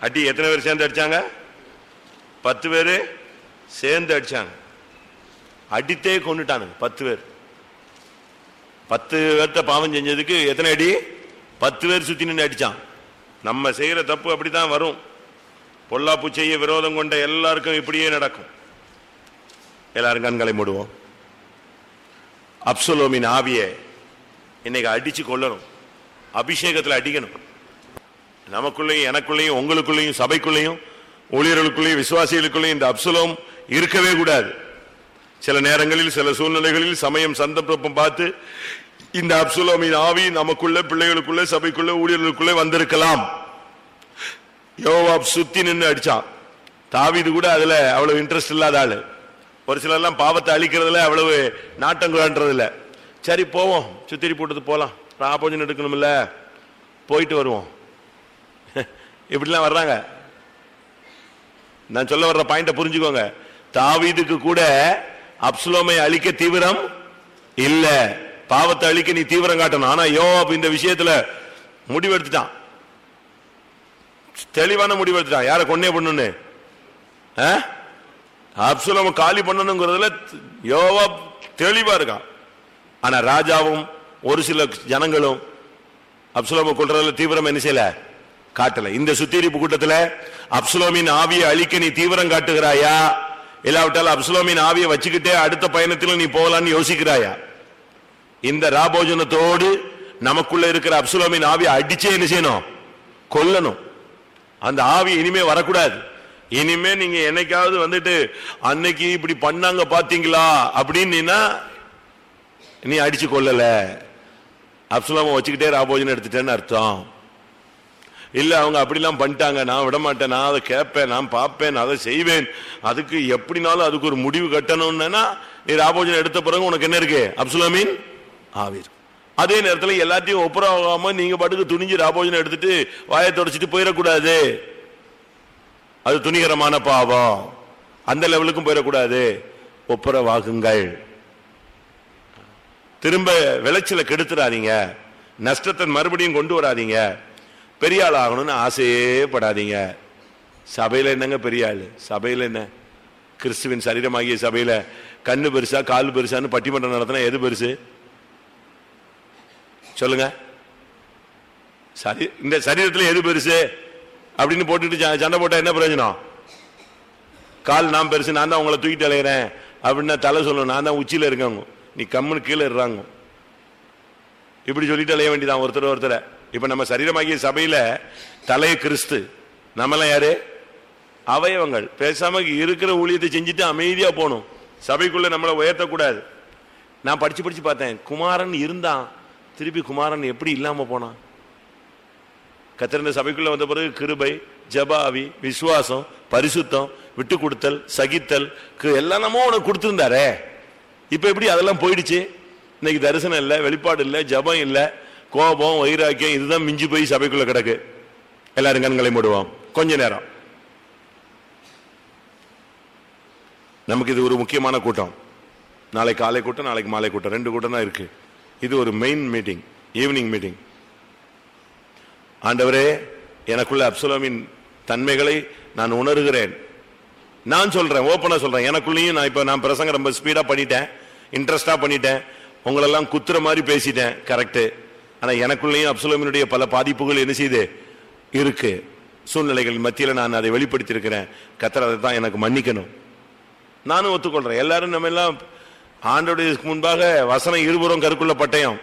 அடி எத்தனை பேர் சேர்ந்து அடிச்சாங்க? பத்து பேர் சேர்ந்து அடிச்சாங்க. அடித்தே கொண்டுட்டானுங்க பத்து பேர். பத்து பேர்த்த பாவம் செஞ்சதுக்கு எத்தனை அடி? பத்து பேர் சுத்தி நின்று அடிச்சான். நம்ம செய்யற தப்பு அப்படிதான் வரும். பொல்லாப்பு செய்ய விரோதம் கொண்ட எல்லாருக்கும் இப்படியே நடக்கும். எல்லாரும் கண்களை மூடுவோம். அப்சலோமின் ஆவியை இன்னைக்கு அடிச்சு கொள்ளணும் அபிஷேகத்துல அடிக்கணும். நமக்குள்ளேயும் எனக்குள்ளேயும் உங்களுக்குள்ளேயும் சபைக்குள்ளேயும் ஊழியர்களுக்குள்ளேயும் விசுவாசிகளுக்குள்ளேயும் இந்த அப்சலோம் இருக்கவே கூடாது. சில நேரங்களில் சில சூழ்நிலைகளில் சமயம் சந்தர்ப்பம் பார்த்து இந்த அப்சுலோமின் ஆவி நமக்குள்ள பிள்ளைகளுக்குள்ள சபைக்குள்ள ஊழியர்களுக்குள்ள வந்திருக்கலாம். யோவாப் சுத்தி நின்று அடிச்சான். தாவிது கூட அதுல அவ்வளவு இன்ட்ரெஸ்ட் இல்லாத ஆளு. ஒரு சிலர்லாம் பாவத்தை அழிக்கிறதுல அவ்வளவு நாட்டம் இல்ல சரி போவோம். சுத்திரி போட்டது போலாம் ராபோஜன் எடுக்கணும்ல. போயிட்டு வருவோம். [LAUGHS] இப்படிலாம் வர்றாங்க. நான் சொல்ல வர்ற பாயிண்ட புரிஞ்சுக்கோங்க. தாவீதுக்கு கூட அப்சுலோமை அழிக்க தீவிரம் இல்லை. பாவத்தை அழிக்க நீ தீவிரம் காட்டணும். ஆனா யோவாப் இந்த விஷயத்துல முடிவெடுத்துட்டான். தெளிவான முடிவெடுத்துட்டான். யாரை கொண்டே பண்ணுன்னு அப்சுலோம காலி பண்ணணுங்கிறதுல யோவா தெளிவா இருக்கான். ஆனா ராஜாவும் ஒரு சில ஜனங்களும் அப்சுலோம கொள்றதுல தீவிரம் என்ன செய்யல? காட்டல. இந்த சுத்திகரிப்பு கூட்டத்தில் அப்சுலோமின் ஆவியை அழிக்க நீ தீவிரம் காட்டுகிறாயா? இல்லாவிட்டால் அப்சுலோமின் ஆவியை வச்சுக்கிட்டே அடுத்த பயணத்தில் நீ போகலான்னு யோசிக்கிறாயா? இந்த ராபோஜனத்தோடு நமக்குள்ள இருக்கிற அப்சுலோமின் ஆவியை அடிச்சே என்ன செய்யணும்? கொல்லணும். அந்த ஆவி இனிமே வரக்கூடாது. இனிமே நீங்க என்னைக்காவது வந்துட்டு அன்னைக்கு இப்படி பண்ணாங்க பாத்தீங்களா அப்படின்னு நீ அடிச்சு கொள்ளல அப்சுலாம வச்சுக்கிட்டே ராபோஜன் எடுத்துட்டேன்னு அர்த்தம். இல்ல அவங்க அப்படிலாம் பண்ணிட்டாங்க. நான் விட மாட்டேன் நான் அதை கேட்பேன். நான் பார்ப்பேன். நான் அதை செய்வேன். அதுக்கு எப்படினாலும் அதுக்கு ஒரு முடிவு கட்டணும்னா நீ ராபோஜன் எடுத்த பிறகு உனக்கு என்ன இருக்கு? அப்சுலமீன் ஆவி அதே நேரத்தில் எல்லாத்தையும் ஒப்புரவாகாம நீங்க பாட்டுக்கு துணிஞ்சு ராபோஜனம் எடுத்துட்டு வாயை தொடச்சிட்டு போயிடக்கூடாது. அது துணிகரமான பாவம். அந்த லெவலுக்கும் போயிடக்கூடாது. ஒப்புரவாகுங்கள். திரும்ப விளைச்சலை கெடுத்துடாதீங்க நஷ்டத்தை மறுபடியும் கொண்டு வராதீங்க. பெரிய ஆள் ஆகணும்னு ஆசையே படாதீங்க. சபையில் என்னங்க பெரிய ஆள்? சபையில் என்ன? கிறிஸ்துவின் சரீரமாகிய சபையில் கண்ணு பெருசா கால் பெருசான்னு பட்டிமன்றம் நடத்தினா எது பெருசு? சொல்லுங்க. சரி இந்த சரீரத்தில் எது பெருசு? அப்படின்னு போட்டுட்டு சண்டை போட்டா என்ன பிரயோஜனம்? கால் நான் பெருசு நான் தான் உங்களை தூக்கிட்டு அலைகிறேன் அப்படின்னா தலை சொல்லணும் நான் தான் உச்சியில இருக்காங்க. நீ கம்முன்னு கீழே இருறாங்க இப்படி சொல்லிட்டு அலைய வேண்டியதான் ஒருத்தர் ஒருத்தரை. இப்ப நம்ம சரீரமாகிய சபையில தலைய கிறிஸ்து. நம்மளாம் யாரு? அவயவங்கள். பேசாம இருக்கிற ஊழியத்தை செஞ்சுட்டு அமைதியா போகணும். சபைக்குள்ள நம்மளை உயர்த்தக்கூடாது. நான் படிச்சு படிச்சு பார்த்தேன். குமாரன் இருந்தான். திருப்பி குமாரன் எப்படி இல்லாமல் போனான் கத்திருந்த சபைக்குள்ளே வந்த பிறகு கிருபை ஜபாவி விசுவாசம் பரிசுத்தம் விட்டு கொடுத்தல் சகித்தல் கு- எல்லாம் நம்ம உனக்கு கொடுத்துருந்தாரே. இப்போ எப்படி அதெல்லாம் போயிடுச்சு? இன்னைக்கு தரிசனம் இல்லை வெளிப்பாடு இல்லை ஜபம் இல்லை கோபம் வைராக்கியம் இதுதான் மிஞ்சி போய் சபைக்குள்ள கிடக்கு. எல்லாரும் கண்களை மூடுவோம். கொஞ்ச நேரம். நமக்கு இது ஒரு முக்கியமான கூட்டம். நாளைக்கு காலை கூட்டம் நாளைக்கு மாலை கூட்டம். ரெண்டு கூட்டம் தான் இருக்கு. இது ஒரு மெயின் மீட்டிங் ஈவினிங் மீட்டிங் ஆண்டவரே எனக்குள்ள அப்சலோமின் தன்மைகளை நான் உணர்கிறேன். நான் சொல்றேன் ஓப்பனா சொல்றேன். எனக்குள்ளேயும் நான் இப்போ நான் பிரசங்க ரொம்ப ஸ்பீடா பண்ணிட்டேன் இன்ட்ரெஸ்டா பண்ணிட்டேன். உங்களெல்லாம் குத்துற மாதிரி பேசிட்டேன் கரெக்டு ஆனால் எனக்குள்ளேயும் அப்சலோமினுடைய பல பாதிப்புகள் என்ன செய்யுது இருக்கு. சூழ்நிலைகள் மத்தியில் நான் அதை வெளிப்படுத்தியிருக்கிறேன். கத்திர அதை தான் எனக்கு மன்னிக்கணும். நானும் ஒத்துக்கொள்கிறேன் எல்லாரும் நம்ம எல்லாம் ஆண்டோடைய முன்பாக வசனம் இருபுறம் கருக்குள்ள பட்டயம்.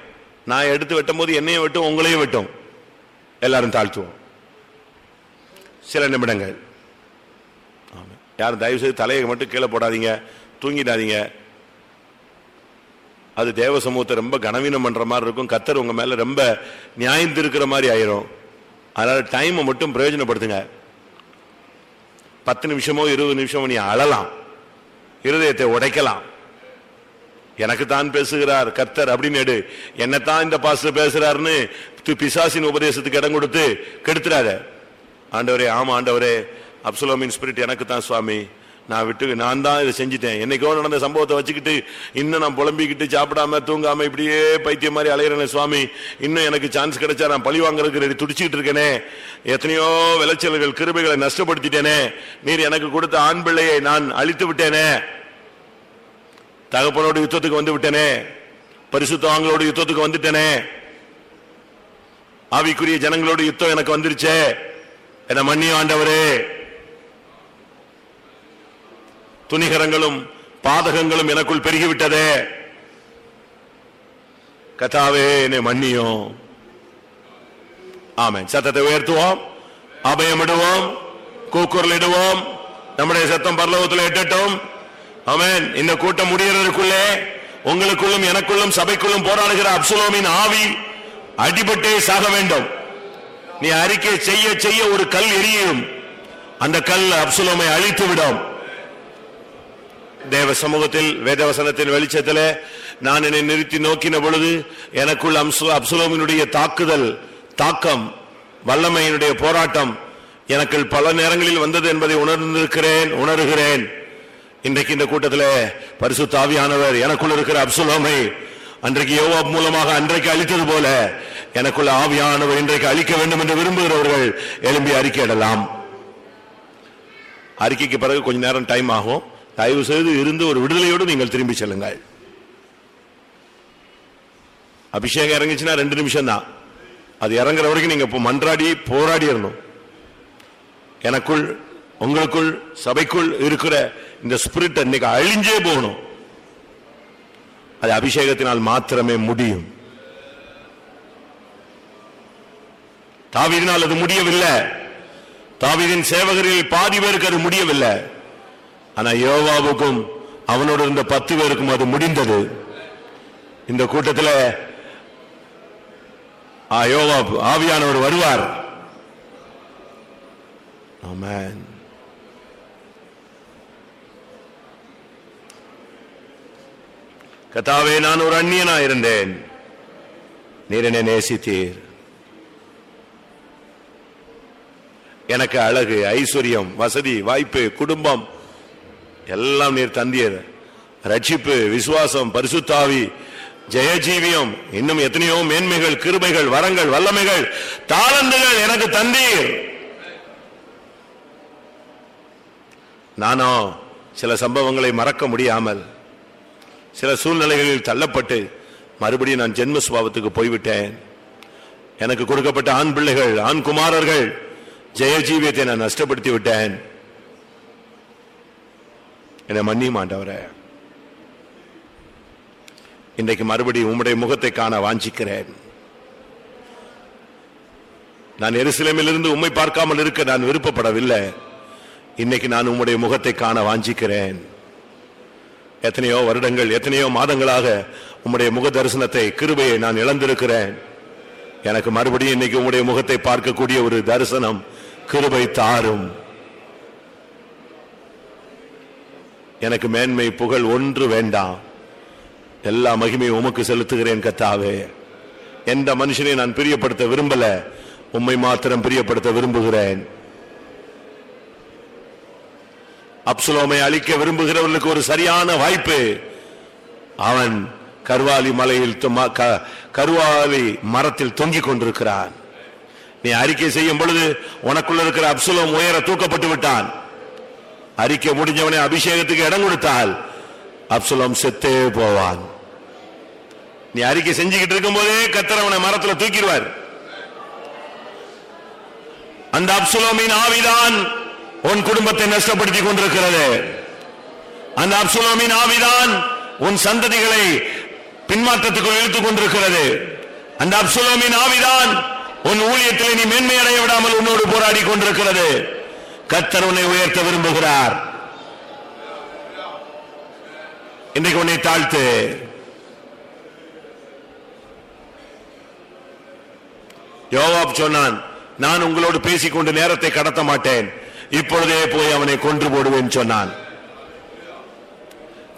நான் எடுத்து வெட்டும் போது என்னையும் வெட்டும் உங்களையும் வெட்டும். எல்லாரும் தாழ்த்துவோம். சில நிமிடங்கள். யாரும் தயவு செய்து தலையை மட்டும் கீழே போடாதீங்க தூங்கிடாதீங்க. அது தேவ சமூகத்தை ரொம்ப கனவீனம் பண்ற மாதிரி இருக்கும். கத்தர் உங்க மேல ரொம்ப நியாயம் திருக்கிற மாதிரி ஆயிரும். அதனால டைமை மட்டும் பிரயோஜனப்படுத்துங்க. பத்து நிமிஷமோ இருபது நிமிஷமோ நீ அழலாம். இருதயத்தை உடைக்கலாம். எனக்கு தான் பேசுகிறார். கர்த்தர் அப்படின்னு எடு என்னத்தான் இந்த பாஸ்டர் பேசுறாருன்னு பிசாசின் உபதேசத்துக்கு இடம் கொடுத்து கெடுத்துறாத. ஆண்டவரே ஆமா ஆண்டவரே. அப்சலோமின் ஸ்பிரிட் எனக்கு தான் சுவாமி. நான் விட்டு நான் தான் இதை செஞ்சுட்டேன். என்னைக்கோ நடந்த சம்பவத்தை வச்சுக்கிட்டு இன்னும் நான் புலம்பிக்கிட்டு சாப்பிடாம தூங்காம இப்படியே பைத்தியம் மாதிரி அலையிறேன் சுவாமி. இன்னும் எனக்கு சான்ஸ் கிடைச்சா நான் பழி வாங்குறதுக்கு ரெடி துடிச்சிட்டு இருக்கேனே. எத்தனையோ விளைச்சல்கள் கிருபைகளை நஷ்டப்படுத்திட்டேனே. நீர் எனக்கு கொடுத்த ஆண் பிள்ளையை நான் அழித்து விட்டேனே. தகப்பனோட யுத்தத்துக்கு வந்து விட்டனே பரிசுத்தவாங்களோட யுத்தத்துக்கு வந்துட்டனே. ஆவிக்குரிய ஜனங்களோட யுத்தம் எனக்கு வந்துருச்சே. என்ன மன்னிய ஆண்டவரே. துணிகரங்களும் பாதகங்களும் எனக்குள் பெருகிவிட்டதே. கதாவே என்னை மன்னியும். ஆமே சத்தத்தை உயர்த்துவோம். அபயமிடுவோம். கூக்குரலிடுவோம் நம்முடைய சத்தம் பரலோகத்தில் எட்டட்டும். ஆமென். இந்த கூட்டம் முடியறதுக்குள்ளே உங்களுக்குள்ளும் எனக்குள்ளும் சபைக்குள்ளும் போராடுகிற அப்சுலோமின் ஆவி அடிபட்டே சாக வேண்டும். நீ அறிக்கை செய்ய செய்ய ஒரு கல் எரியும். அந்த கல் அப்சுலோமை அழித்து விடும். தேவ சமூகத்தில் வேதவசனத்தின் வெளிச்சத்தில் நான் என்னை நிறுத்தி நோக்கின பொழுது எனக்குள் அப்சுலோமினுடைய தாக்குதல் தாக்கம் வல்லமையினுடைய போராட்டம் எனக்கு பல நேரங்களில் வந்தது என்பதை உணர்ந்திருக்கிறேன் உணர்கிறேன். இன்றைக்கு இந்த கூட்டத்தில் பரிசு தாவியானவர் எனக்குள் இருக்கிற அப்சுலோமை அன்றைக்கு யோவாப் மூலமாக அன்றைக்கு அழித்தது போல எனக்குள்ள ஆவியானவர் இன்றைக்கு அழிக்க வேண்டும் என்று விரும்புகிறவர்கள் எழும்பி அறிக்கையிடலாம் அறிக்கைக்கு பிறகு கொஞ்ச நேரம் டைம் ஆகும். தயவு செய்து இருந்து ஒரு விடுதலையோடு நீங்கள் திரும்பி செல்லுங்கள். அபிஷேகம் இறங்குச்சுன்னா ரெண்டு நிமிஷம் தான் அது இறங்குற வரைக்கும் நீங்க மன்றாடி போராடி இருந்தோம் எனக்குள் உங்களுக்குள் சபைக்குள் இருக்கிற இந்த ஸ்பிரிட் இன்னைக்கு அழிஞ்சே போகணும். அது அபிஷேகத்தினால் மாத்திரமே முடியும். தாவீதினால் அது முடியவில்லை. தாவீதின் சேவகரில் பாதி பேருக்கு அது முடியவில்லை. ஆனா யோவாவுக்கும் அவனோடு இருந்த பத்து பேருக்கும் அது முடிந்தது. இந்த கூட்டத்தில் ஆ, ஆவியானவர் வருவார். ஆமென். கத்தாவே நான் ஒரு அந்நியனா இருந்தேன் நீர் என்னை நேசித்தீர். எனக்கு அழகு ஐஸ்வர்யம் வசதி வாய்ப்பு குடும்பம் எல்லாம் நீர் தந்தியர் ரட்சிப்பு விசுவாசம் பரிசுத்தாவி ஜெயஜீவியம் இன்னும் எத்தனையோ மேன்மைகள் கிருமைகள் வரங்கள் வல்லமைகள் தாளந்துகள் எனக்கு தந்தீர். நானோ சில சம்பவங்களை மறக்க முடியாமல் சில சூழ்நிலைகளில் தள்ளப்பட்டு மறுபடியும் நான் ஜென்ம சுபாவத்துக்கு போய்விட்டேன். எனக்கு கொடுக்கப்பட்ட ஆண் பிள்ளைகள் ஆண் குமாரர்கள் ஜெயஜீவியத்தை நான் நஷ்டப்படுத்தி விட்டேன் என்னை மன்னிய மாட்டவர இன்றைக்கு மறுபடியும் உம்முடைய முகத்தை காண வாஞ்சிக்கிறேன். நான் எருசலேமிலிருந்து உண்மை பார்க்காமல் இருக்க நான் விருப்பப்படவில்லை. இன்னைக்கு நான் உம்முடைய முகத்தை காண வாஞ்சிக்கிறேன். எத்தனையோ வருடங்கள் எத்தனையோ மாதங்களாக உம்முடைய முக தரிசனத்தை கிருபையை நான் இழந்திருக்கிறேன். எனக்கு மறுபடியும் இன்னைக்கு உங்களுடைய முகத்தை பார்க்கக்கூடிய ஒரு தரிசனம் கிருபை தாரும். எனக்கு மேன்மை புகழ் ஒன்று வேண்டாம். எல்லா மகிமையும் உமக்கு செலுத்துகிறேன் கத்தாவே எந்த மனுஷனை நான் பிரியப்படுத்த விரும்பல உம்மை மாத்திரம் பிரியப்படுத்த விரும்புகிறேன். அப்சுலோமை அழிக்க விரும்புகிறவர்களுக்கு ஒரு சரியான வாய்ப்பு. அவன் கருவாலி மலையில் க- கருவாலி மரத்தில் தொங்கிக் கொண்டிருக்கிறான். நீ அறிக்கை செய்யும் பொழுது உனக்குள்ள இருக்கிற அப்சுலோம் உயர தூக்கப்பட்டு விட்டான். அறிக்கை முடிஞ்சவனே அபிஷேகத்துக்கு இடம் கொடுத்தால் அப்சுலோம் செத்தே போவான். நீ அறிக்கை செஞ்சுக்கிட்டு இருக்கும் போதே கத்திரவனை மரத்துல தூக்கிடுவார். அந்த அப்சுலோமின் ஆவிதான் உன் குடும்பத்தை நஷ்டப்படுத்திக் கொண்டிருக்கிறது. அந்த அப்சுலோமின் ஆவிதான் உன் சந்ததிகளை பின்மாற்றத்துக்குள் இழுத்துக் கொண்டிருக்கிறது. அந்த அப்சுலோமின் ஆவிதான் உன் ஊழியத்தில் நீ மேன்மை அடைய விடாமல் உன்னோடு போராடி கொண்டிருக்கிறது. கத்தர் உன்னை உயர்த்த விரும்புகிறார். இன்றைக்கு உன்னை தாழ்த்து. யோவாப் சொன்னான் நான் உங்களோடு பேசிக்கொண்டு நேரத்தை கடத்த மாட்டேன். இப்பொழுதே போய் அவனை கொன்று போடுவேன் சொன்னான்.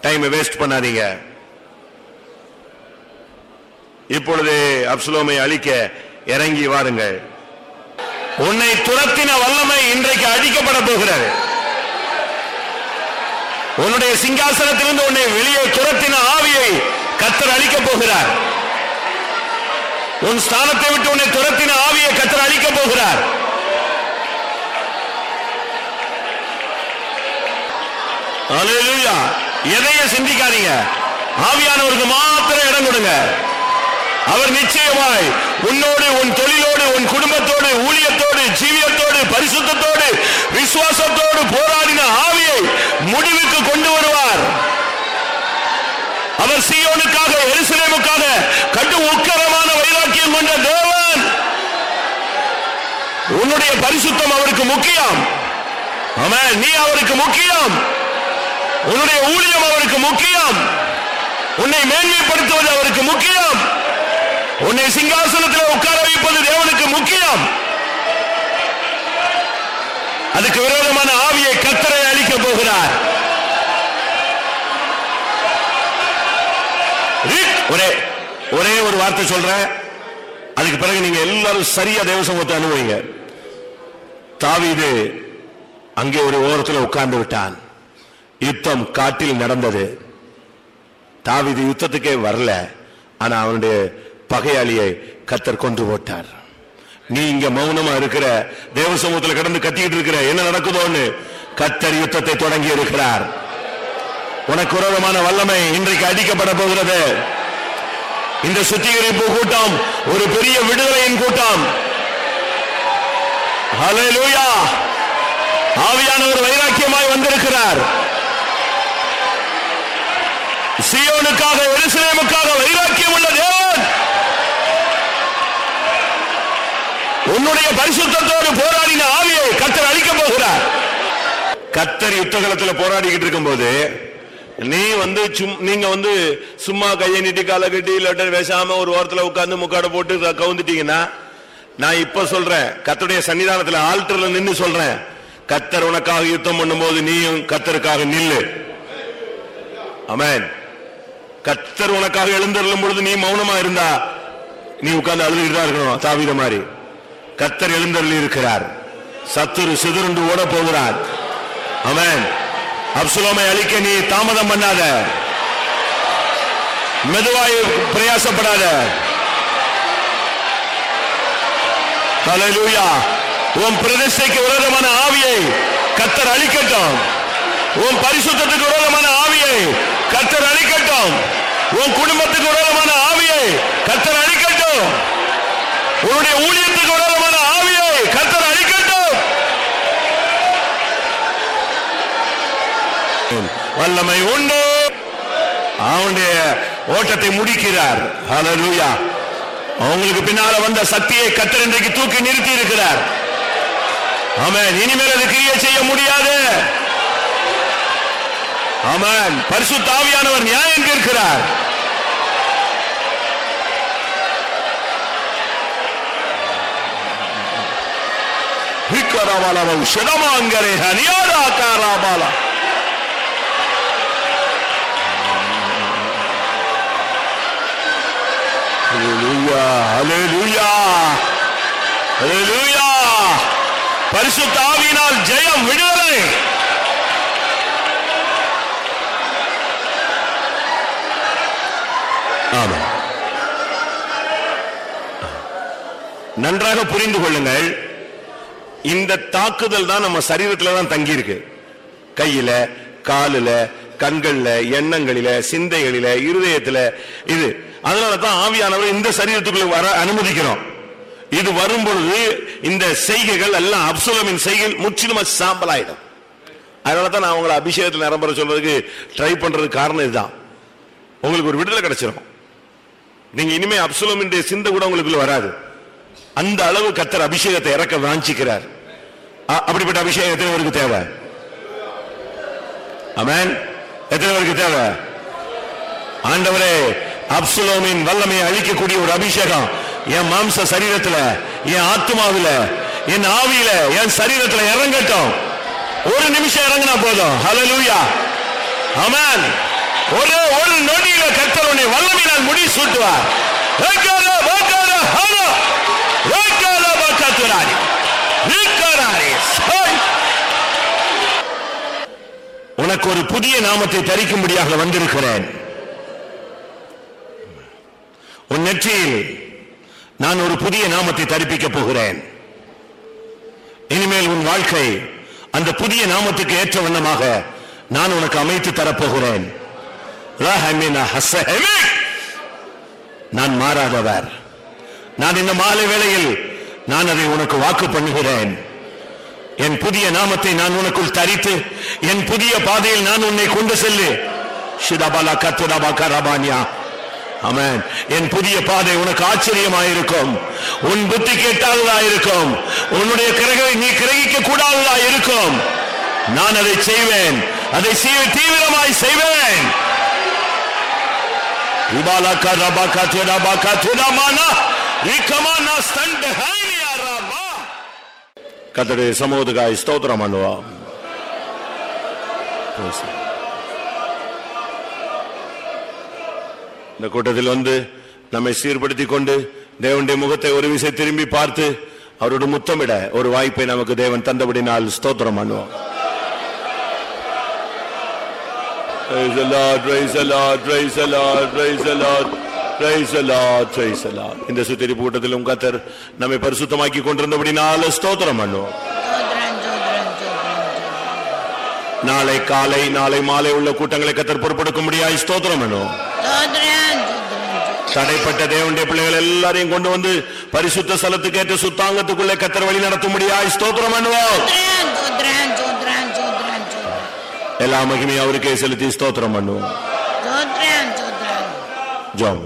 டைம் வேஸ்ட் பண்ணாதீங்க. இப்பொழுதே அப்சுலோமை அழிக்க இறங்கி வாருங்கள். உன்னை துரத்தின வல்லமை இன்றைக்கு அழிக்கப்பட போகிறது. உன்னுடைய சிங்காசனத்திலிருந்து உன்னை வெளியே துரத்தின ஆவியை கத்தர் அழிக்கப் போகிறார். உன் ஸ்தானத்தை விட்டு உன்னை துரத்தின ஆவியை கத்தர் அழிக்கப் போகிறார். எதையும் சிந்திக்காதீங்க. ஆவியானவருக்கு மாத்திரம் இடம் கொடுங்க. அவர் நிச்சயமாய் உன்னோடு உன் தொழிலோடு உன் குடும்பத்தோடு ஊழியத்தோடு ஜீவியத்தோடு பரிசுத்தோடு விசுவாசத்தோடு போராடின ஆவியை முடிவுக்கு கொண்டு வருவார். அவர் சீயோனுக்காக எருசலேமுக்காக கட்டு உக்கரமான வைராக்கியம் கொண்ட தேவன். உன்னுடைய பரிசுத்தம் அவருக்கு முக்கியம். அவன் நீ அவருக்கு முக்கியம். உன்னுடைய ஊழியம் அவருக்கு முக்கியம். உன்னை மேன்மைப்படுத்துவது அவருக்கு முக்கியம். உன்னை சிங்காசனத்தில் உட்கார வைப்பது தேவனுக்கு முக்கியம். அதுக்கு விரோதமான ஆவியை கத்தரை அளிக்க போகிறார். ஒரே ஒரே ஒரு வார்த்தை சொல்றேன். அதுக்கு பிறகு நீங்க எல்லாரும் சரியா தேவ சமூகத்தை அனுபவிங்க. தாவிது அங்கே ஒரு ஓரத்தில் உட்கார்ந்து விட்டான். யுத்தம் காட்டில் நடந்தது. தாவிது யுத்தத்துக்கே வரல. ஆனா அவனுடைய பகையாளியை கத்தர் கொன்று போட்டார். நீ இங்க மௌனமா இருக்கிற தேவ சமூகத்தில் கடந்து கத்திக்கிட்டு இருக்கிற என்ன நடக்குதோன்னு கத்தர் யுத்தத்தை தொடங்கி இருக்கிறார். உனக்கு விரோதமான வல்லமை இன்றைக்கு அடிக்கப்பட போகிறது. இந்த சுத்திகரிப்பு கூட்டம் ஒரு பெரிய விடுதலையின் கூட்டம். ஆவியானவர் வைராக்கியமாய் வந்திருக்கிறார். சியோனுக்காக எருசலேமுக்காக வைராக்கியம் உள்ள தேவன். உன்னுடைய பரிசுத்தோடு போராடின ஆவியை கத்தர் அழிக்க போகிறார். கத்தர் யுத்தகலத்தில் போராடிக்கிட்டு இருக்கும்போது நீ வந்து சும்- நீங்க வந்து சும்மா கையை நீட்டி காலை கட்டி இல்லாட்ட பேசாம ஒரு ஓரத்தில் உட்காந்து முக்காட போட்டு கவுந்துட்டீங்கன்னா நான் இப்ப சொல்றேன் கத்தருடைய சன்னிதானத்தில் ஆல்டர்ல நின்று சொல்றேன். கத்தர் உனக்காக யுத்தம் பண்ணும்போது நீயும் கத்தருக்காக நில்லு. அமேன் கத்தர் உனக்காக எழுந்தருளும் பொழுது நீ மௌனமா இருந்தா நீ உட்கார்ந்து அழுதுகிட்டு தான் இருக்கணும் தாவித மாதிரி. கத்தர் எழுந்தருளி இருக்கிறார். சத்துரு சிதறுண்டு ஓட போகிறார். அவன் அப்சுலோமை அழிக்க நீ தாமதம் பண்ணாத. மெதுவாய் பிரயாசப்படாத. ஹalleluya. உன் பிரதிஷ்டைக்கு விரோதமான ஆவியை கத்தர் அழிக்கட்டும். உன் பரிசுத்தத்துக்கு விரோதமான ஆவியை கத்தர் அழிக்கட்டும் உன் குடும்பத்துக்கு விரோதமான ஆவியை கத்தர் அழிக்கட்டும் உன்னுடைய ஊழியத்துக்கு விரோதமான ஆவியை கத்தர் அழிக்கட்டும் வல்லமை உண்டு. அவனுடைய ஓட்டத்தை முடிக்கிறார். ஹலலூயா அவங்களுக்கு பின்னால வந்த சக்தியை கத்தர் இன்றைக்கு தூக்கி நிறுத்தி இருக்கிறார். ஆமென். இனிமேல் அது கிரியை செய்ய முடியாது. ஆமான் பரிசு தாவியானவர் நியாயம் கேட்கிறார் விக்கரவலவம் சிரமாங்கரே ஹனியாராகாராபாலா ஹalleluya ஹalleluya ஹalleluya பரிசுத்த ஆவியினால் ஜெயம் விடுதலை. ஆமாம் நன்றாக புரிந்து கொள்ளுங்கள். இந்த தாக்குதல் தான் நம்ம சரீரத்தில் தான் தங்கி இருக்கு கையில காலுல கண்கள்ல எண்ணங்களில சிந்தைகளில இருதயத்துல இது. அதனால தான் ஆவியானவர் இந்த சரீரத்துக்குள்ள வர அனுமதிக்கிறோம். இது வரும் பொழுது இந்த செய்கைகள் எல்லாம் அப்சுலமின் செய்கைகள் முற்றிலுமா சாம்பல் ஆயிடும் அதனால தான் நான் உங்களை அபிஷேகத்தில் நிரம்பர சொல்றதுக்கு ட்ரை பண்றதுக்கு காரணம் இதுதான். உங்களுக்கு ஒரு விடுதலை கிடைச்சிடும் நீங்க இனிமே அப்சுலமின் சிந்த கூட உங்களுக்குள்ள வராது. அந்த அளவு கத்தர் அபிஷேகத்தை இறக்க வாஞ்சிக்கிறார். அப்படிப்பட்ட அபிஷேகம் எத்தனை பேருக்கு தேவை? அமேன் எத்தனை பேருக்கு தேவை? ஆண்டவரே அப்சுலோமின் வல்லமையை அழிக்கக்கூடிய ஒரு அபிஷேகம் என் மாம்ச சரீரத்துல என் ஆத்மாவில என் ஆவியில என் சரீரத்துல இறங்கட்டும். ஒரு நிமிஷம் இறங்கினா போதும். ஹலலூயா அமேன் ஒரு ஒரு நொடியில கத்தர் உன்னை வல்லமையினால் முடி சூட்டுவார் உனக்கு ஒரு புதிய நாமத்தை தரிக்கும்படியாக வந்திருக்கிறேன். உன் நெற்றியில் நான் ஒரு புதிய நாமத்தை தரிப்பிக்கப் போகிறேன். இனிமேல் உன் வாழ்க்கை அந்த புதிய நாமத்துக்கு ஏற்ற வண்ணமாக நான் உனக்கு அமைத்து தரப்போகிறேன். நான் மாறாதவர். நான் இந்த மாலை வேளையில் நான் அதை உனக்கு வாக்கு பண்ணுகிறேன். என் புதிய நாமத்தை நான் உனக்குள் தரித்து என் புதிய பாதையில் நான் உன்னை கொண்டு செல்லு. ஷிதபலா கத்துடாபா கராபானியா ஆமென். என் புதிய பாதை உனக்கு ஆச்சரியமாயிருக்கும். உன் புத்தி கேட்டாததாயிருக்கும் உன்னுடைய கிரகை நீ கிரகிக்க கூடாததா இருக்கும். நான் அதை செய்வேன். அதை தீவிரமாய் செய்வேன். இபாலா ரபா கத்துடபா கத்துடமானா கத்தருடைய சமூகத்துக்காய் ஸ்தோத்திரம் இந்த கூட்டத்தில் வந்து நம்மை சீர்படுத்திக் கொண்டு தேவனுடைய முகத்தை ஒரு விசை திரும்பி பார்த்து அவரோட முத்தமிட ஒரு வாய்ப்பை நமக்கு தேவன் தந்தபடினால் ஸ்தோத்திரம் பண்ணுவோம் Praise the Lord, praise the Lord, praise the Lord, praise the Lord. இந்த சுத்திரிப்பு கூட்டத்திலும் கத்தர் நம்மை பரிசுத்தமாக்கி கொண்டிருந்தபடினால ஸ்தோத்திரம் பண்ணுவோம். நாளை காலை நாளை மாலை உள்ள கூட்டங்களை கத்தர் பொறுப்படுத்த முடியாது ஸ்தோத்திரம் பண்ணுவோம். தடைப்பட்ட தேவனுடைய பிள்ளைகள் எல்லாரையும் கொண்டு வந்து பரிசுத்த ஸ்தலத்துக்கு ஏற்ற சுத்தாங்கத்துக்குள்ளே கத்தர் வழி நடத்த முடியாது ஸ்தோத்திரம் பண்ணுவோம். எல்லா மகிமையும் அவருக்கே செலுத்தி ஸ்தோத்திரம் பண்ணுவோம். ஜோம்.